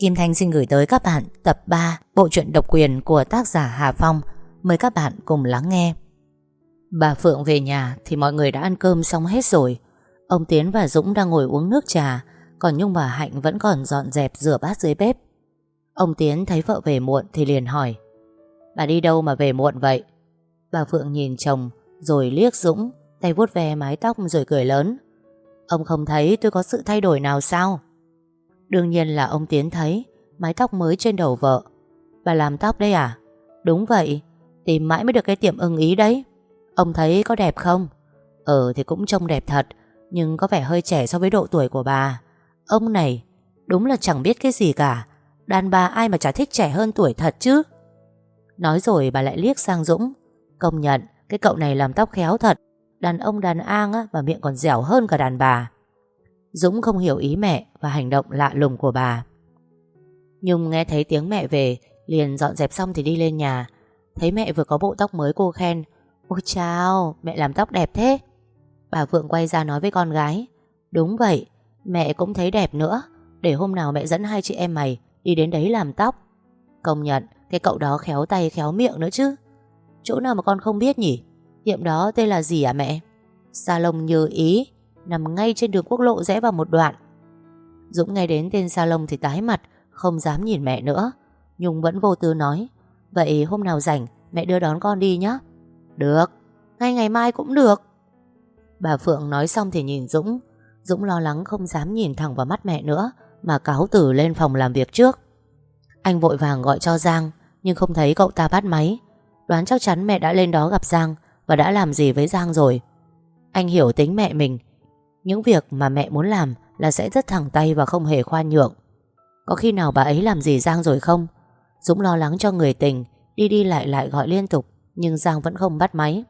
Kim Thanh xin gửi tới các bạn tập 3 bộ truyện độc quyền của tác giả Hà Phong. Mời các bạn cùng lắng nghe. Bà Phượng về nhà thì mọi người đã ăn cơm xong hết rồi. Ông Tiến và Dũng đang ngồi uống nước trà, còn Nhung và Hạnh vẫn còn dọn dẹp rửa bát dưới bếp. Ông Tiến thấy vợ về muộn thì liền hỏi Bà đi đâu mà về muộn vậy? Bà Phượng nhìn chồng rồi liếc Dũng, tay vuốt ve mái tóc rồi cười lớn. Ông không thấy tôi có sự thay đổi nào sao? Đương nhiên là ông Tiến thấy Mái tóc mới trên đầu vợ. Bà làm tóc đấy à? Đúng vậy Tìm mãi mới được cái tiệm ưng ý đấy. Ông thấy có đẹp không? Ờ thì cũng trông đẹp thật Nhưng có vẻ hơi trẻ so với độ tuổi của bà. Ông này Đúng là chẳng biết cái gì cả. Đàn bà ai mà chả thích trẻ hơn tuổi thật chứ? Nói rồi bà lại liếc sang Dũng. Công nhận Cái cậu này làm tóc khéo thật. Đàn ông đàn an á, mà miệng còn dẻo hơn cả đàn bà. Dũng không hiểu ý mẹ và hành động lạ lùng của bà. Nhung nghe thấy tiếng mẹ về, liền dọn dẹp xong thì đi lên nhà. Thấy mẹ vừa có bộ tóc mới cô khen. Ôi chào, mẹ làm tóc đẹp thế. Bà Phượng quay ra nói với con gái. Đúng vậy, mẹ cũng thấy đẹp nữa. Để hôm nào mẹ dẫn hai chị em mày đi đến đấy làm tóc. Công nhận, cái cậu đó khéo tay khéo miệng nữa chứ. Chỗ nào mà con không biết nhỉ? Tiệm đó tên là gì à mẹ? Salon như ý nằm ngay trên đường quốc lộ rẽ vào một đoạn. Dũng nghe đến tên salon thì tái mặt, không dám nhìn mẹ nữa. Nhung vẫn vô tư nói, vậy hôm nào rảnh mẹ đưa đón con đi nhé. Được, ngay ngày mai cũng được. Bà Phượng nói xong thì nhìn Dũng. Dũng lo lắng không dám nhìn thẳng vào mắt mẹ nữa, mà cáo tử lên phòng làm việc trước. Anh vội vàng gọi cho Giang, nhưng không thấy cậu ta bắt máy. Đoán chắc chắn mẹ đã lên đó gặp Giang và đã làm gì với Giang rồi. Anh hiểu tính mẹ mình những việc mà mẹ muốn làm là sẽ rất thẳng tay và không hề khoan nhượng. Có khi nào bà ấy làm gì Giang rồi không? Dũng lo lắng cho người tình, đi đi lại lại gọi liên tục, nhưng Giang vẫn không bắt máy.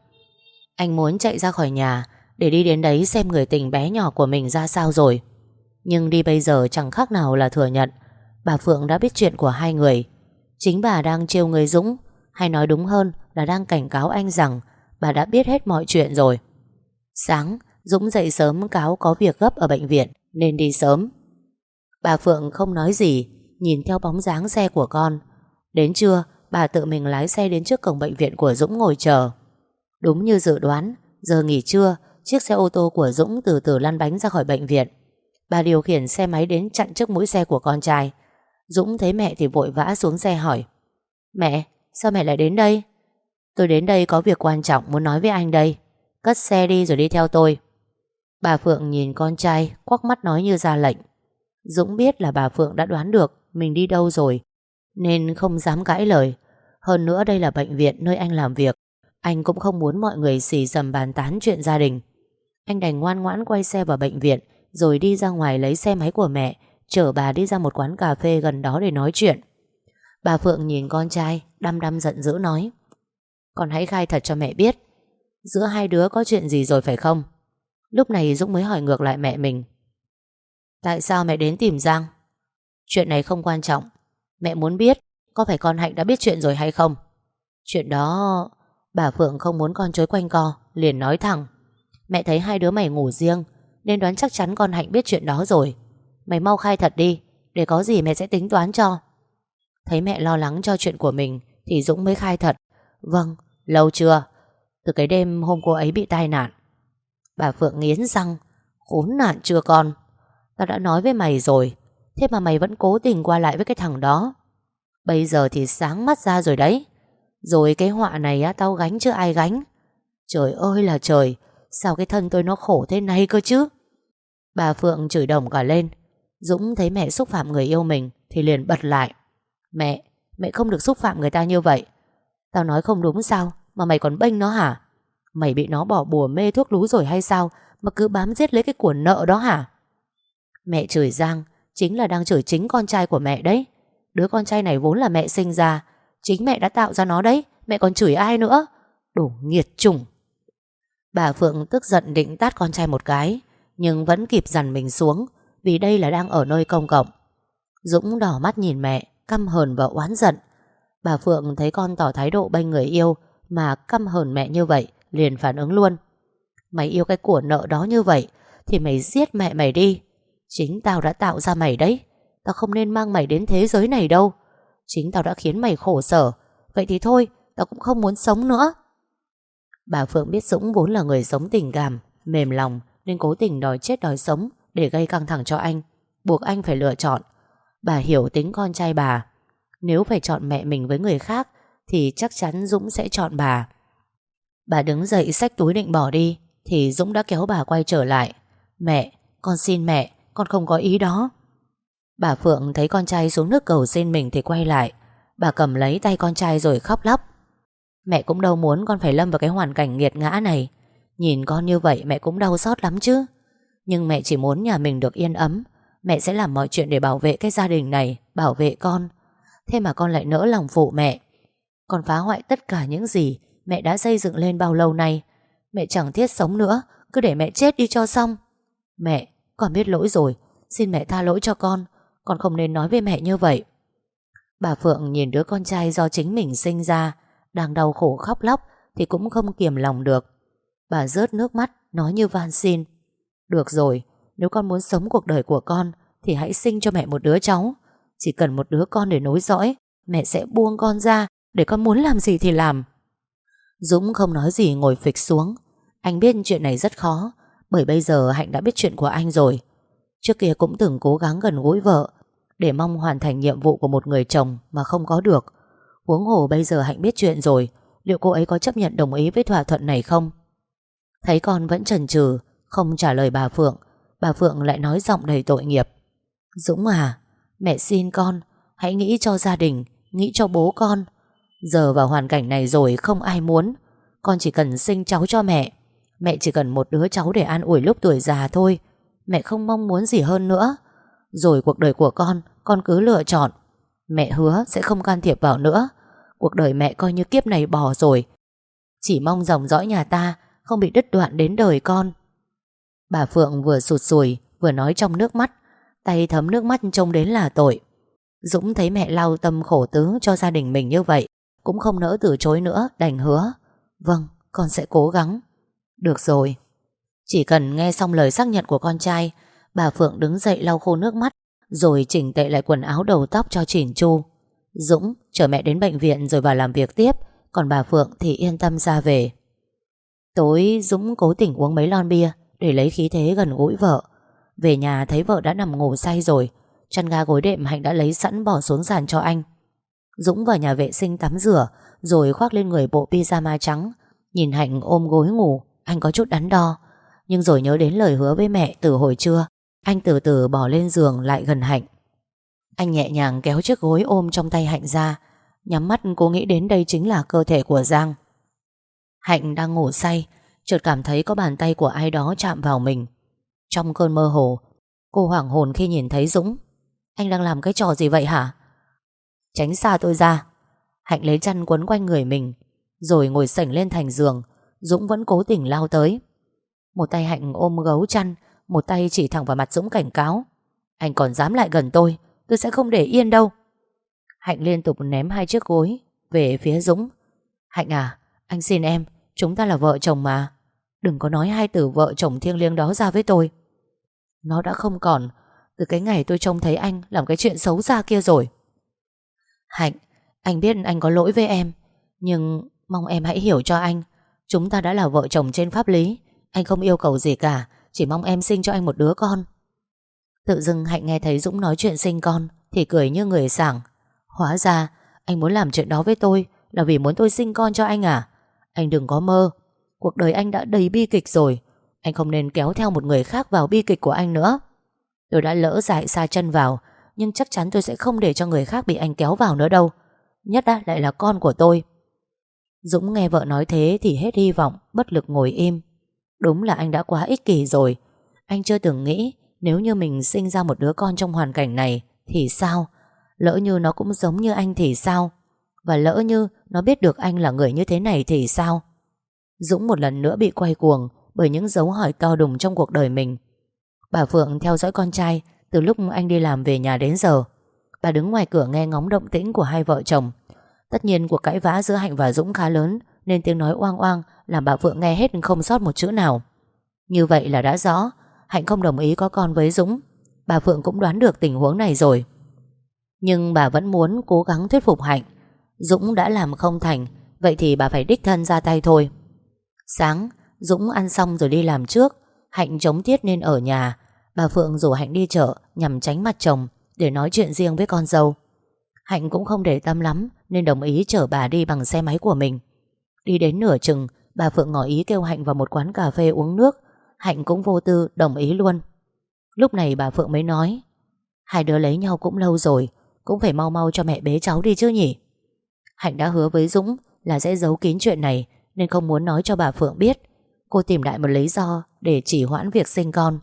Anh muốn chạy ra khỏi nhà để đi đến đấy xem người tình bé nhỏ của mình ra sao rồi. Nhưng đi bây giờ chẳng khác nào là thừa nhận bà Phượng đã biết chuyện của hai người. Chính bà đang trêu người Dũng, hay nói đúng hơn là đang cảnh cáo anh rằng bà đã biết hết mọi chuyện rồi. Sáng, Dũng dậy sớm cáo có việc gấp ở bệnh viện nên đi sớm. Bà Phượng không nói gì, nhìn theo bóng dáng xe của con. Đến trưa, bà tự mình lái xe đến trước cổng bệnh viện của Dũng ngồi chờ. Đúng như dự đoán, giờ nghỉ trưa, chiếc xe ô tô của Dũng từ từ lăn bánh ra khỏi bệnh viện. Bà điều khiển xe máy đến chặn trước mũi xe của con trai. Dũng thấy mẹ thì vội vã xuống xe hỏi. Mẹ, sao mẹ lại đến đây? Tôi đến đây có việc quan trọng muốn nói với anh đây. Cất xe đi rồi đi theo tôi. Bà Phượng nhìn con trai, Quắc mắt nói như ra lệnh. Dũng biết là bà Phượng đã đoán được, Mình đi đâu rồi, Nên không dám cãi lời. Hơn nữa đây là bệnh viện nơi anh làm việc. Anh cũng không muốn mọi người xì dầm bàn tán chuyện gia đình. Anh đành ngoan ngoãn quay xe vào bệnh viện, Rồi đi ra ngoài lấy xe máy của mẹ, Chở bà đi ra một quán cà phê gần đó để nói chuyện. Bà Phượng nhìn con trai, Đăm đăm giận dữ nói, Con hãy khai thật cho mẹ biết, Giữa hai đứa có chuyện gì rồi phải không? Lúc này Dũng mới hỏi ngược lại mẹ mình. Tại sao mẹ đến tìm Giang? Chuyện này không quan trọng. Mẹ muốn biết Có phải con Hạnh đã biết chuyện rồi hay không. Chuyện đó Bà Phượng không muốn con chối quanh co Liền nói thẳng. Mẹ thấy hai đứa mày ngủ riêng Nên đoán chắc chắn con Hạnh biết chuyện đó rồi. Mày mau khai thật đi Để có gì mẹ sẽ tính toán cho. Thấy mẹ lo lắng cho chuyện của mình Thì Dũng mới khai thật. Vâng, lâu chưa? Từ cái đêm hôm cô ấy bị tai nạn. Bà Phượng nghiến răng. Khốn nạn chưa con. Tao đã nói với mày rồi Thế mà mày vẫn cố tình qua lại với cái thằng đó. Bây giờ thì sáng mắt ra rồi đấy. Rồi cái họa này á Tao gánh chứ ai gánh. Trời ơi là trời Sao cái thân tôi nó khổ thế này cơ chứ? Bà Phượng chửi đồng cả lên. Dũng thấy mẹ xúc phạm người yêu mình Thì liền bật lại. Mẹ, mẹ không được xúc phạm người ta như vậy. Tao nói không đúng sao Mà mày còn bênh nó hả? Mày bị nó bỏ bùa mê thuốc lú rồi hay sao? Mà cứ bám giết lấy cái của nợ đó hả? Mẹ chửi Giang, Chính là đang chửi chính con trai của mẹ đấy. Đứa con trai này vốn là mẹ sinh ra, Chính mẹ đã tạo ra nó đấy, Mẹ còn chửi ai nữa? Đủ nghiệt chủng. Bà Phượng tức giận định tát con trai một cái, Nhưng vẫn kịp dằn mình xuống, Vì đây là đang ở nơi công cộng. Dũng đỏ mắt nhìn mẹ, Căm hờn và oán giận. Bà Phượng thấy con tỏ thái độ bên người yêu Mà căm hờn mẹ như vậy liền phản ứng luôn. Mày yêu cái của nợ đó như vậy, thì mày giết mẹ mày đi. Chính tao đã tạo ra mày đấy. Tao không nên mang mày đến thế giới này đâu Chính tao đã khiến mày khổ sở, Vậy thì thôi, Tao cũng không muốn sống nữa Bà Phượng biết Dũng vốn là người sống tình cảm, Mềm lòng, Nên cố tình đòi chết đòi sống Để gây căng thẳng cho anh, Buộc anh phải lựa chọn Bà hiểu tính con trai bà, Nếu phải chọn mẹ mình với người khác, Thì chắc chắn Dũng sẽ chọn bà Bà đứng dậy xách túi định bỏ đi Thì Dũng đã kéo bà quay trở lại. Mẹ, con xin mẹ Con không có ý đó. Bà Phượng thấy con trai xuống nước cầu xin mình Thì quay lại. Bà cầm lấy tay con trai rồi khóc lóc. Mẹ cũng đâu muốn con phải lâm vào cái hoàn cảnh nghiệt ngã này. Nhìn con như vậy mẹ cũng đau xót lắm chứ. Nhưng mẹ chỉ muốn nhà mình được yên ấm. Mẹ sẽ làm mọi chuyện để bảo vệ cái gia đình này Bảo vệ con. Thế mà con lại nỡ lòng phụ mẹ. Con phá hoại tất cả những gì Mẹ đã xây dựng lên bao lâu này Mẹ chẳng thiết sống nữa Cứ để mẹ chết đi cho xong. Mẹ, con biết lỗi rồi. Xin mẹ tha lỗi cho con. Con không nên nói với mẹ như vậy. Bà Phượng nhìn đứa con trai do chính mình sinh ra Đang đau khổ khóc lóc Thì cũng không kiềm lòng được. Bà rớt nước mắt nói như van xin. Được rồi Nếu con muốn sống cuộc đời của con Thì hãy sinh cho mẹ một đứa cháu. Chỉ cần một đứa con để nối dõi Mẹ sẽ buông con ra. Để con muốn làm gì thì làm. Dũng không nói gì ngồi phịch xuống. Anh biết chuyện này rất khó, Bởi bây giờ Hạnh đã biết chuyện của anh rồi. Trước kia cũng từng cố gắng gần gũi vợ, Để mong hoàn thành nhiệm vụ của một người chồng Mà không có được. Huống hồ bây giờ Hạnh biết chuyện rồi, Liệu cô ấy có chấp nhận đồng ý với thỏa thuận này không? Thấy con vẫn chần chừ, Không trả lời bà Phượng Bà Phượng lại nói giọng đầy tội nghiệp. Dũng à Mẹ xin con, Hãy nghĩ cho gia đình, Nghĩ cho bố con Giờ vào hoàn cảnh này rồi không ai muốn. Con chỉ cần sinh cháu cho mẹ. Mẹ chỉ cần một đứa cháu để an ủi lúc tuổi già thôi. Mẹ không mong muốn gì hơn nữa. Rồi cuộc đời của con Con cứ lựa chọn. Mẹ hứa sẽ không can thiệp vào nữa. Cuộc đời mẹ coi như kiếp này bỏ rồi. Chỉ mong dòng dõi nhà ta Không bị đứt đoạn đến đời con. Bà Phượng vừa sụt sùi, Vừa nói trong nước mắt. Tay thấm nước mắt trông đến là tội. Dũng thấy mẹ lau tâm khổ tứ cho gia đình mình như vậy. Cũng không nỡ từ chối nữa, Đành hứa. Vâng con sẽ cố gắng. Được rồi. Chỉ cần nghe xong lời xác nhận của con trai, Bà Phượng đứng dậy lau khô nước mắt, Rồi chỉnh tệ lại quần áo đầu tóc cho chỉnh chu. Dũng chở mẹ đến bệnh viện rồi vào làm việc tiếp, Còn bà Phượng thì yên tâm ra về. Tối, Dũng cố tình uống mấy lon bia Để lấy khí thế gần gũi vợ. Về nhà thấy vợ đã nằm ngủ say rồi, Chăn ga gối đệm Hạnh đã lấy sẵn bỏ xuống sàn cho anh. Dũng vào nhà vệ sinh tắm rửa, Rồi khoác lên người bộ pyjama trắng. Nhìn Hạnh ôm gối ngủ, Anh có chút đắn đo. Nhưng rồi nhớ đến lời hứa với mẹ từ hồi trưa, Anh từ từ bỏ lên giường lại gần Hạnh. Anh nhẹ nhàng kéo chiếc gối ôm trong tay Hạnh ra, Nhắm mắt cố nghĩ đến đây chính là cơ thể của Giang. Hạnh đang ngủ say, Chợt cảm thấy có bàn tay của ai đó chạm vào mình. Trong cơn mơ hồ, Cô hoảng hồn khi nhìn thấy Dũng. Anh đang làm cái trò gì vậy hả? Tránh xa tôi ra. Hạnh lấy chăn quấn quanh người mình, Rồi ngồi sảnh lên thành giường. Dũng vẫn cố tình lao tới. Một tay Hạnh ôm gấu chăn, Một tay chỉ thẳng vào mặt Dũng cảnh cáo. Anh còn dám lại gần tôi Tôi sẽ không để yên đâu. Hạnh liên tục ném hai chiếc gối Về phía Dũng. Hạnh à anh xin em, Chúng ta là vợ chồng mà. Đừng có nói hai từ vợ chồng thiêng liêng đó ra với tôi. Nó đã không còn. Từ cái ngày tôi trông thấy anh Làm cái chuyện xấu xa kia rồi. Hạnh, Anh biết anh có lỗi với em, Nhưng mong em hãy hiểu cho anh. Chúng ta đã là vợ chồng trên pháp lý, Anh không yêu cầu gì cả, Chỉ mong em sinh cho anh một đứa con. Tự dưng Hạnh nghe thấy Dũng nói chuyện sinh con, Thì cười như người sảng. Hóa ra, anh muốn làm chuyện đó với tôi Là vì muốn tôi sinh con cho anh à? Anh đừng có mơ, Cuộc đời anh đã đầy bi kịch rồi, Anh không nên kéo theo một người khác vào bi kịch của anh nữa. Tôi đã lỡ dại xa chân vào nhưng chắc chắn tôi sẽ không để cho người khác bị anh kéo vào nữa đâu. Nhất đã lại là con của tôi. Dũng nghe vợ nói thế thì hết hy vọng, Bất lực ngồi im. Đúng là anh đã quá ích kỷ rồi. Anh chưa từng nghĩ, Nếu như mình sinh ra một đứa con trong hoàn cảnh này, Thì sao? Lỡ như nó cũng giống như anh thì sao? Và lỡ như nó biết được anh là người như thế này thì sao? Dũng một lần nữa bị quay cuồng Bởi những dấu hỏi to đùng trong cuộc đời mình. Bà Phượng theo dõi con trai từ lúc anh đi làm về nhà đến giờ, Bà đứng ngoài cửa nghe ngóng động tĩnh của hai vợ chồng. Tất nhiên cuộc cãi vã giữa Hạnh và Dũng khá lớn, Nên tiếng nói oang oang Làm bà Phượng nghe hết không sót một chữ nào. Như vậy là đã rõ, Hạnh không đồng ý có con với Dũng. Bà Phượng cũng đoán được tình huống này rồi. Nhưng bà vẫn muốn cố gắng thuyết phục Hạnh. Dũng đã làm không thành, Vậy thì bà phải đích thân ra tay thôi. Sáng, Dũng ăn xong rồi đi làm trước. Hạnh chống tiết nên ở nhà. Bà Phượng rủ Hạnh đi chợ, nhằm tránh mặt chồng, Để nói chuyện riêng với con dâu. Hạnh cũng không để tâm lắm, Nên đồng ý chở bà đi bằng xe máy của mình. Đi đến nửa chừng, Bà Phượng ngỏ ý kêu Hạnh vào một quán cà phê uống nước. Hạnh cũng vô tư, đồng ý luôn. Lúc này bà Phượng mới nói, Hai đứa lấy nhau cũng lâu rồi, Cũng phải mau mau cho mẹ bế cháu đi chứ nhỉ? Hạnh đã hứa với Dũng Là sẽ giấu kín chuyện này, Nên không muốn nói cho bà Phượng biết. Cô tìm đại một lý do Để chỉ hoãn việc sinh con.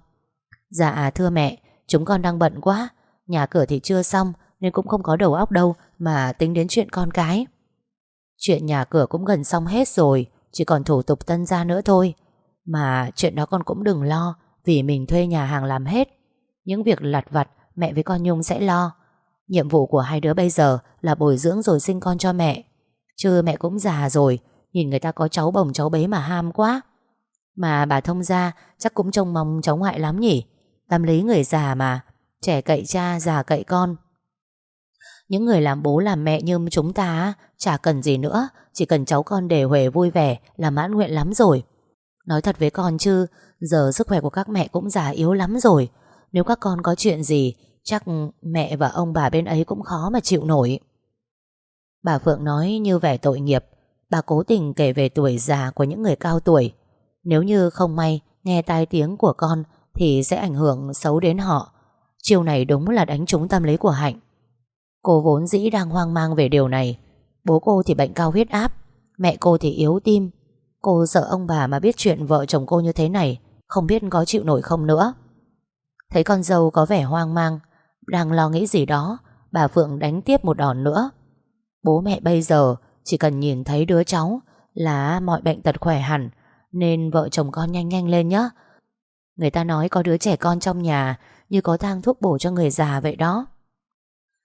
Dạ thưa mẹ, Chúng con đang bận quá. Nhà cửa thì chưa xong, Nên cũng không có đầu óc đâu Mà tính đến chuyện con cái. Chuyện nhà cửa cũng gần xong hết rồi, Chỉ còn thủ tục tân gia nữa thôi. Mà chuyện đó con cũng đừng lo, Vì mình thuê nhà hàng làm hết. Những việc lặt vặt Mẹ với con Nhung sẽ lo. Nhiệm vụ của hai đứa bây giờ Là bồi dưỡng rồi sinh con cho mẹ. Chứ mẹ cũng già rồi, Nhìn người ta có cháu bồng cháu bế mà ham quá. Mà bà thông gia Chắc cũng trông mong cháu ngoại lắm nhỉ? Tâm lý người già mà. Trẻ cậy cha, già cậy con. Những người làm bố làm mẹ như chúng ta Chả cần gì nữa. Chỉ cần cháu con để Huệ vui vẻ Là mãn nguyện lắm rồi. Nói thật với con chứ Giờ sức khỏe của các mẹ cũng già yếu lắm rồi. Nếu các con có chuyện gì Chắc mẹ và ông bà bên ấy cũng khó mà chịu nổi. Bà Phượng nói như vẻ tội nghiệp. Bà cố tình kể về tuổi già của những người cao tuổi. Nếu như không may Nghe tai tiếng của con thì sẽ ảnh hưởng xấu đến họ. Chiều này đúng là đánh trúng tâm lý của Hạnh. Cô vốn dĩ đang hoang mang về điều này. Bố cô thì bệnh cao huyết áp, Mẹ cô thì yếu tim. Cô sợ ông bà mà biết chuyện vợ chồng cô như thế này, Không biết có chịu nổi không nữa. Thấy con dâu có vẻ hoang mang, Đang lo nghĩ gì đó, Bà Phượng đánh tiếp một đòn nữa. Bố mẹ bây giờ Chỉ cần nhìn thấy đứa cháu Là mọi bệnh tật khỏe hẳn, Nên vợ chồng con nhanh nhanh lên nhé Người ta nói có đứa trẻ con trong nhà Như có thang thuốc bổ cho người già vậy đó.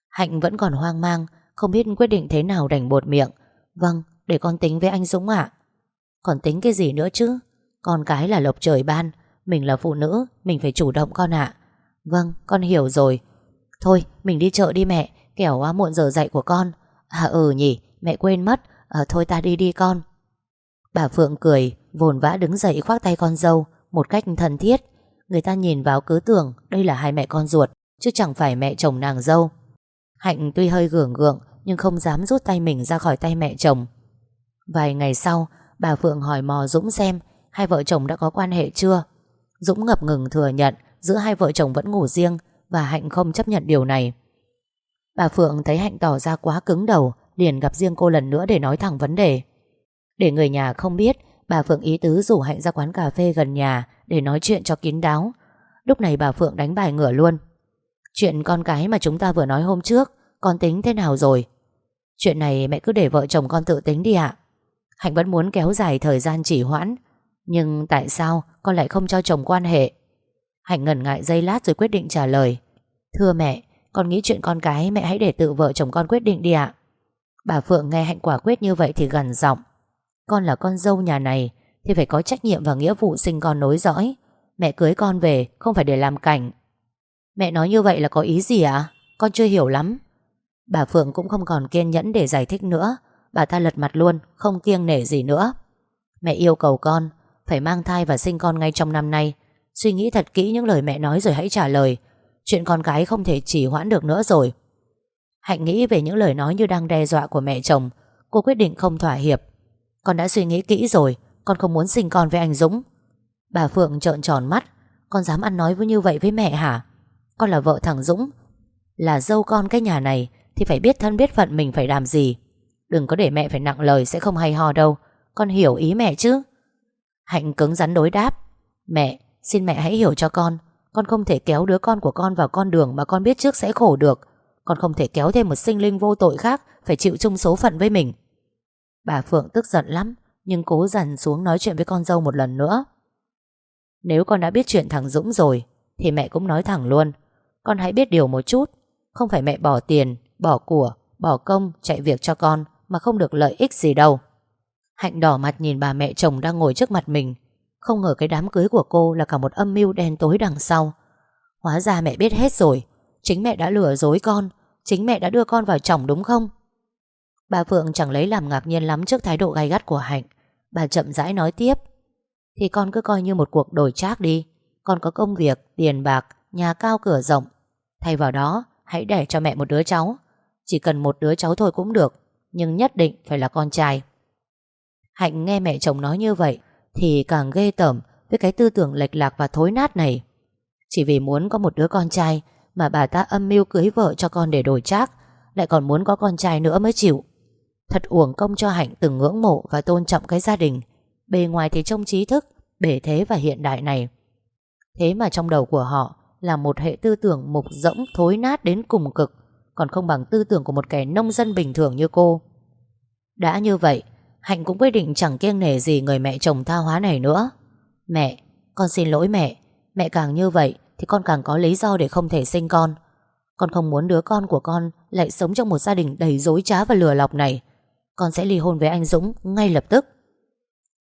Hạnh vẫn còn hoang mang Không biết quyết định thế nào đành bột miệng. Vâng để con tính với anh Dũng ạ. Còn tính cái gì nữa chứ? Con cái là lộc trời ban Mình là phụ nữ Mình phải chủ động con ạ. Vâng con hiểu rồi. Thôi mình đi chợ đi mẹ Kẻo quá muộn giờ dậy của con. À ừ nhỉ mẹ quên mất. À, Thôi ta đi đi con. Bà Phượng cười Vồn vã đứng dậy khoác tay con dâu. Một cách thân thiết. Người ta nhìn vào cứ tưởng đây là hai mẹ con ruột, Chứ chẳng phải mẹ chồng nàng dâu. Hạnh tuy hơi gượng gượng, Nhưng không dám rút tay mình ra khỏi tay mẹ chồng. Vài ngày sau, Bà Phượng hỏi mò Dũng xem Hai vợ chồng đã có quan hệ chưa. Dũng ngập ngừng thừa nhận Giữa hai vợ chồng vẫn ngủ riêng Và Hạnh không chấp nhận điều này. Bà Phượng thấy Hạnh tỏ ra quá cứng đầu, Liền gặp riêng cô lần nữa để nói thẳng vấn đề. Để người nhà không biết Bà Phượng ý tứ rủ Hạnh ra quán cà phê gần nhà Để nói chuyện cho kín đáo. Lúc này bà Phượng đánh bài ngửa luôn. Chuyện con cái mà chúng ta vừa nói hôm trước, Con tính thế nào rồi? Chuyện này mẹ cứ để vợ chồng con tự tính đi ạ. Hạnh vẫn muốn kéo dài thời gian chỉ hoãn, Nhưng tại sao con lại không cho chồng quan hệ? Hạnh ngần ngại giây lát rồi quyết định trả lời. Thưa mẹ, Con nghĩ chuyện con cái mẹ hãy để tự vợ chồng con quyết định đi ạ. Bà Phượng nghe Hạnh quả quyết như vậy thì gần giọng. Con là con dâu nhà này, Thì phải có trách nhiệm và nghĩa vụ sinh con nối dõi. Mẹ cưới con về, Không phải để làm cảnh. Mẹ nói như vậy là có ý gì ạ? Con chưa hiểu lắm. Bà Phượng cũng không còn kiên nhẫn để giải thích nữa. Bà ta lật mặt luôn, Không kiêng nể gì nữa. Mẹ yêu cầu con, Phải mang thai và sinh con ngay trong năm nay. Suy nghĩ thật kỹ những lời mẹ nói rồi hãy trả lời. Chuyện con cái không thể chỉ hoãn được nữa rồi. Hạnh nghĩ về những lời nói như đang đe dọa của mẹ chồng. Cô quyết định không thỏa hiệp. Con đã suy nghĩ kỹ rồi Con không muốn sinh con với anh Dũng. Bà Phượng trợn tròn mắt Con dám ăn nói với như vậy với mẹ hả? Con là vợ thằng Dũng. Là dâu con cái nhà này Thì phải biết thân biết phận mình phải làm gì. Đừng có để mẹ phải nặng lời sẽ không hay ho đâu. Con hiểu ý mẹ chứ? Hạnh cứng rắn đối đáp. Mẹ, xin mẹ hãy hiểu cho con. Con không thể kéo đứa con của con vào con đường Mà con biết trước sẽ khổ được. Con không thể kéo thêm một sinh linh vô tội khác Phải chịu chung số phận với mình. Bà Phượng tức giận lắm Nhưng cố dằn xuống nói chuyện với con dâu một lần nữa. Nếu con đã biết chuyện thằng Dũng rồi Thì mẹ cũng nói thẳng luôn. Con hãy biết điều một chút Không phải mẹ bỏ tiền, bỏ của, bỏ công Chạy việc cho con Mà không được lợi ích gì đâu. Hạnh đỏ mặt nhìn bà mẹ chồng đang ngồi trước mặt mình. Không ngờ cái đám cưới của cô Là cả một âm mưu đen tối đằng sau. Hóa ra mẹ biết hết rồi Chính mẹ đã lừa dối con Chính mẹ đã đưa con vào chồng đúng không? Bà Phượng chẳng lấy làm ngạc nhiên lắm Trước thái độ gay gắt của Hạnh. Bà chậm rãi nói tiếp Thì con cứ coi như một cuộc đổi trác đi. Con có công việc, tiền bạc Nhà cao cửa rộng. Thay vào đó hãy để cho mẹ một đứa cháu. Chỉ cần một đứa cháu thôi cũng được Nhưng nhất định phải là con trai. Hạnh nghe mẹ chồng nói như vậy Thì càng ghê tởm Với cái tư tưởng lệch lạc và thối nát này. Chỉ vì muốn có một đứa con trai Mà bà ta âm mưu cưới vợ cho con để đổi trác Lại còn muốn có con trai nữa mới chịu. Thật uổng công cho Hạnh từng ngưỡng mộ Và tôn trọng cái gia đình. Bề ngoài thì trông trí thức Bể thế và hiện đại này. Thế mà trong đầu của họ Là một hệ tư tưởng mục rỗng thối nát đến cùng cực Còn không bằng tư tưởng của một kẻ nông dân bình thường như cô. Đã như vậy Hạnh cũng quyết định chẳng kiêng nể gì người mẹ chồng tha hóa này nữa. Mẹ, con xin lỗi mẹ. Mẹ càng như vậy Thì con càng có lý do để không thể sinh con. Con không muốn đứa con của con Lại sống trong một gia đình đầy dối trá và lừa lọc này. Con sẽ ly hôn với anh Dũng ngay lập tức.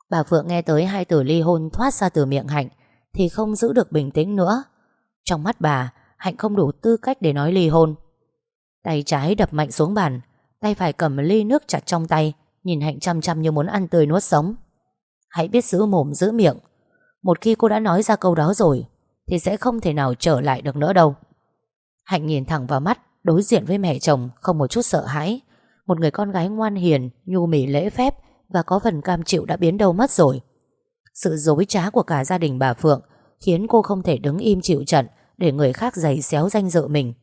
Bà Phượng nghe tới hai từ ly hôn thoát ra từ miệng Hạnh Thì không giữ được bình tĩnh nữa. Trong mắt bà, Hạnh không đủ tư cách để nói ly hôn. Tay trái đập mạnh xuống bàn, Tay phải cầm ly nước chặt trong tay, Nhìn Hạnh chăm chăm như muốn ăn tươi nuốt sống. Hãy biết giữ mồm, giữ miệng. Một khi cô đã nói ra câu đó rồi, Thì sẽ không thể nào trở lại được nữa đâu. Hạnh nhìn thẳng vào mắt, Đối diện với mẹ chồng, Không một chút sợ hãi. Một người con gái ngoan hiền, Nhu mì lễ phép Và có phần cam chịu đã biến đâu mất rồi. Sự dối trá của cả gia đình bà Phượng Khiến cô không thể đứng im chịu trận Để người khác giày xéo danh dự mình.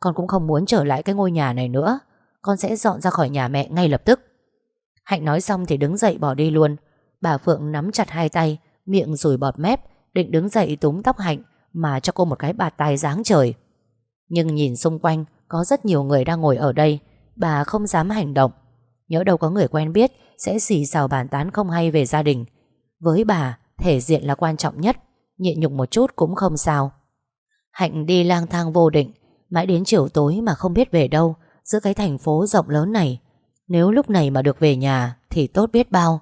Con cũng không muốn trở lại cái ngôi nhà này nữa. Con sẽ dọn ra khỏi nhà mẹ ngay lập tức. Hạnh nói xong thì đứng dậy bỏ đi luôn. Bà Phượng nắm chặt hai tay, Miệng rùi bọt mép, Định đứng dậy túm tóc Hạnh Mà cho cô một cái bạt tay dáng trời. Nhưng nhìn xung quanh, Có rất nhiều người đang ngồi ở đây. Bà không dám hành động. Nhớ đâu có người quen biết, Sẽ xì xào bàn tán không hay về gia đình. Với bà, thể diện là quan trọng nhất, Nhịn nhục một chút cũng không sao. Hạnh đi lang thang vô định, Mãi đến chiều tối mà không biết về đâu, Giữa cái thành phố rộng lớn này. Nếu lúc này mà được về nhà, Thì tốt biết bao.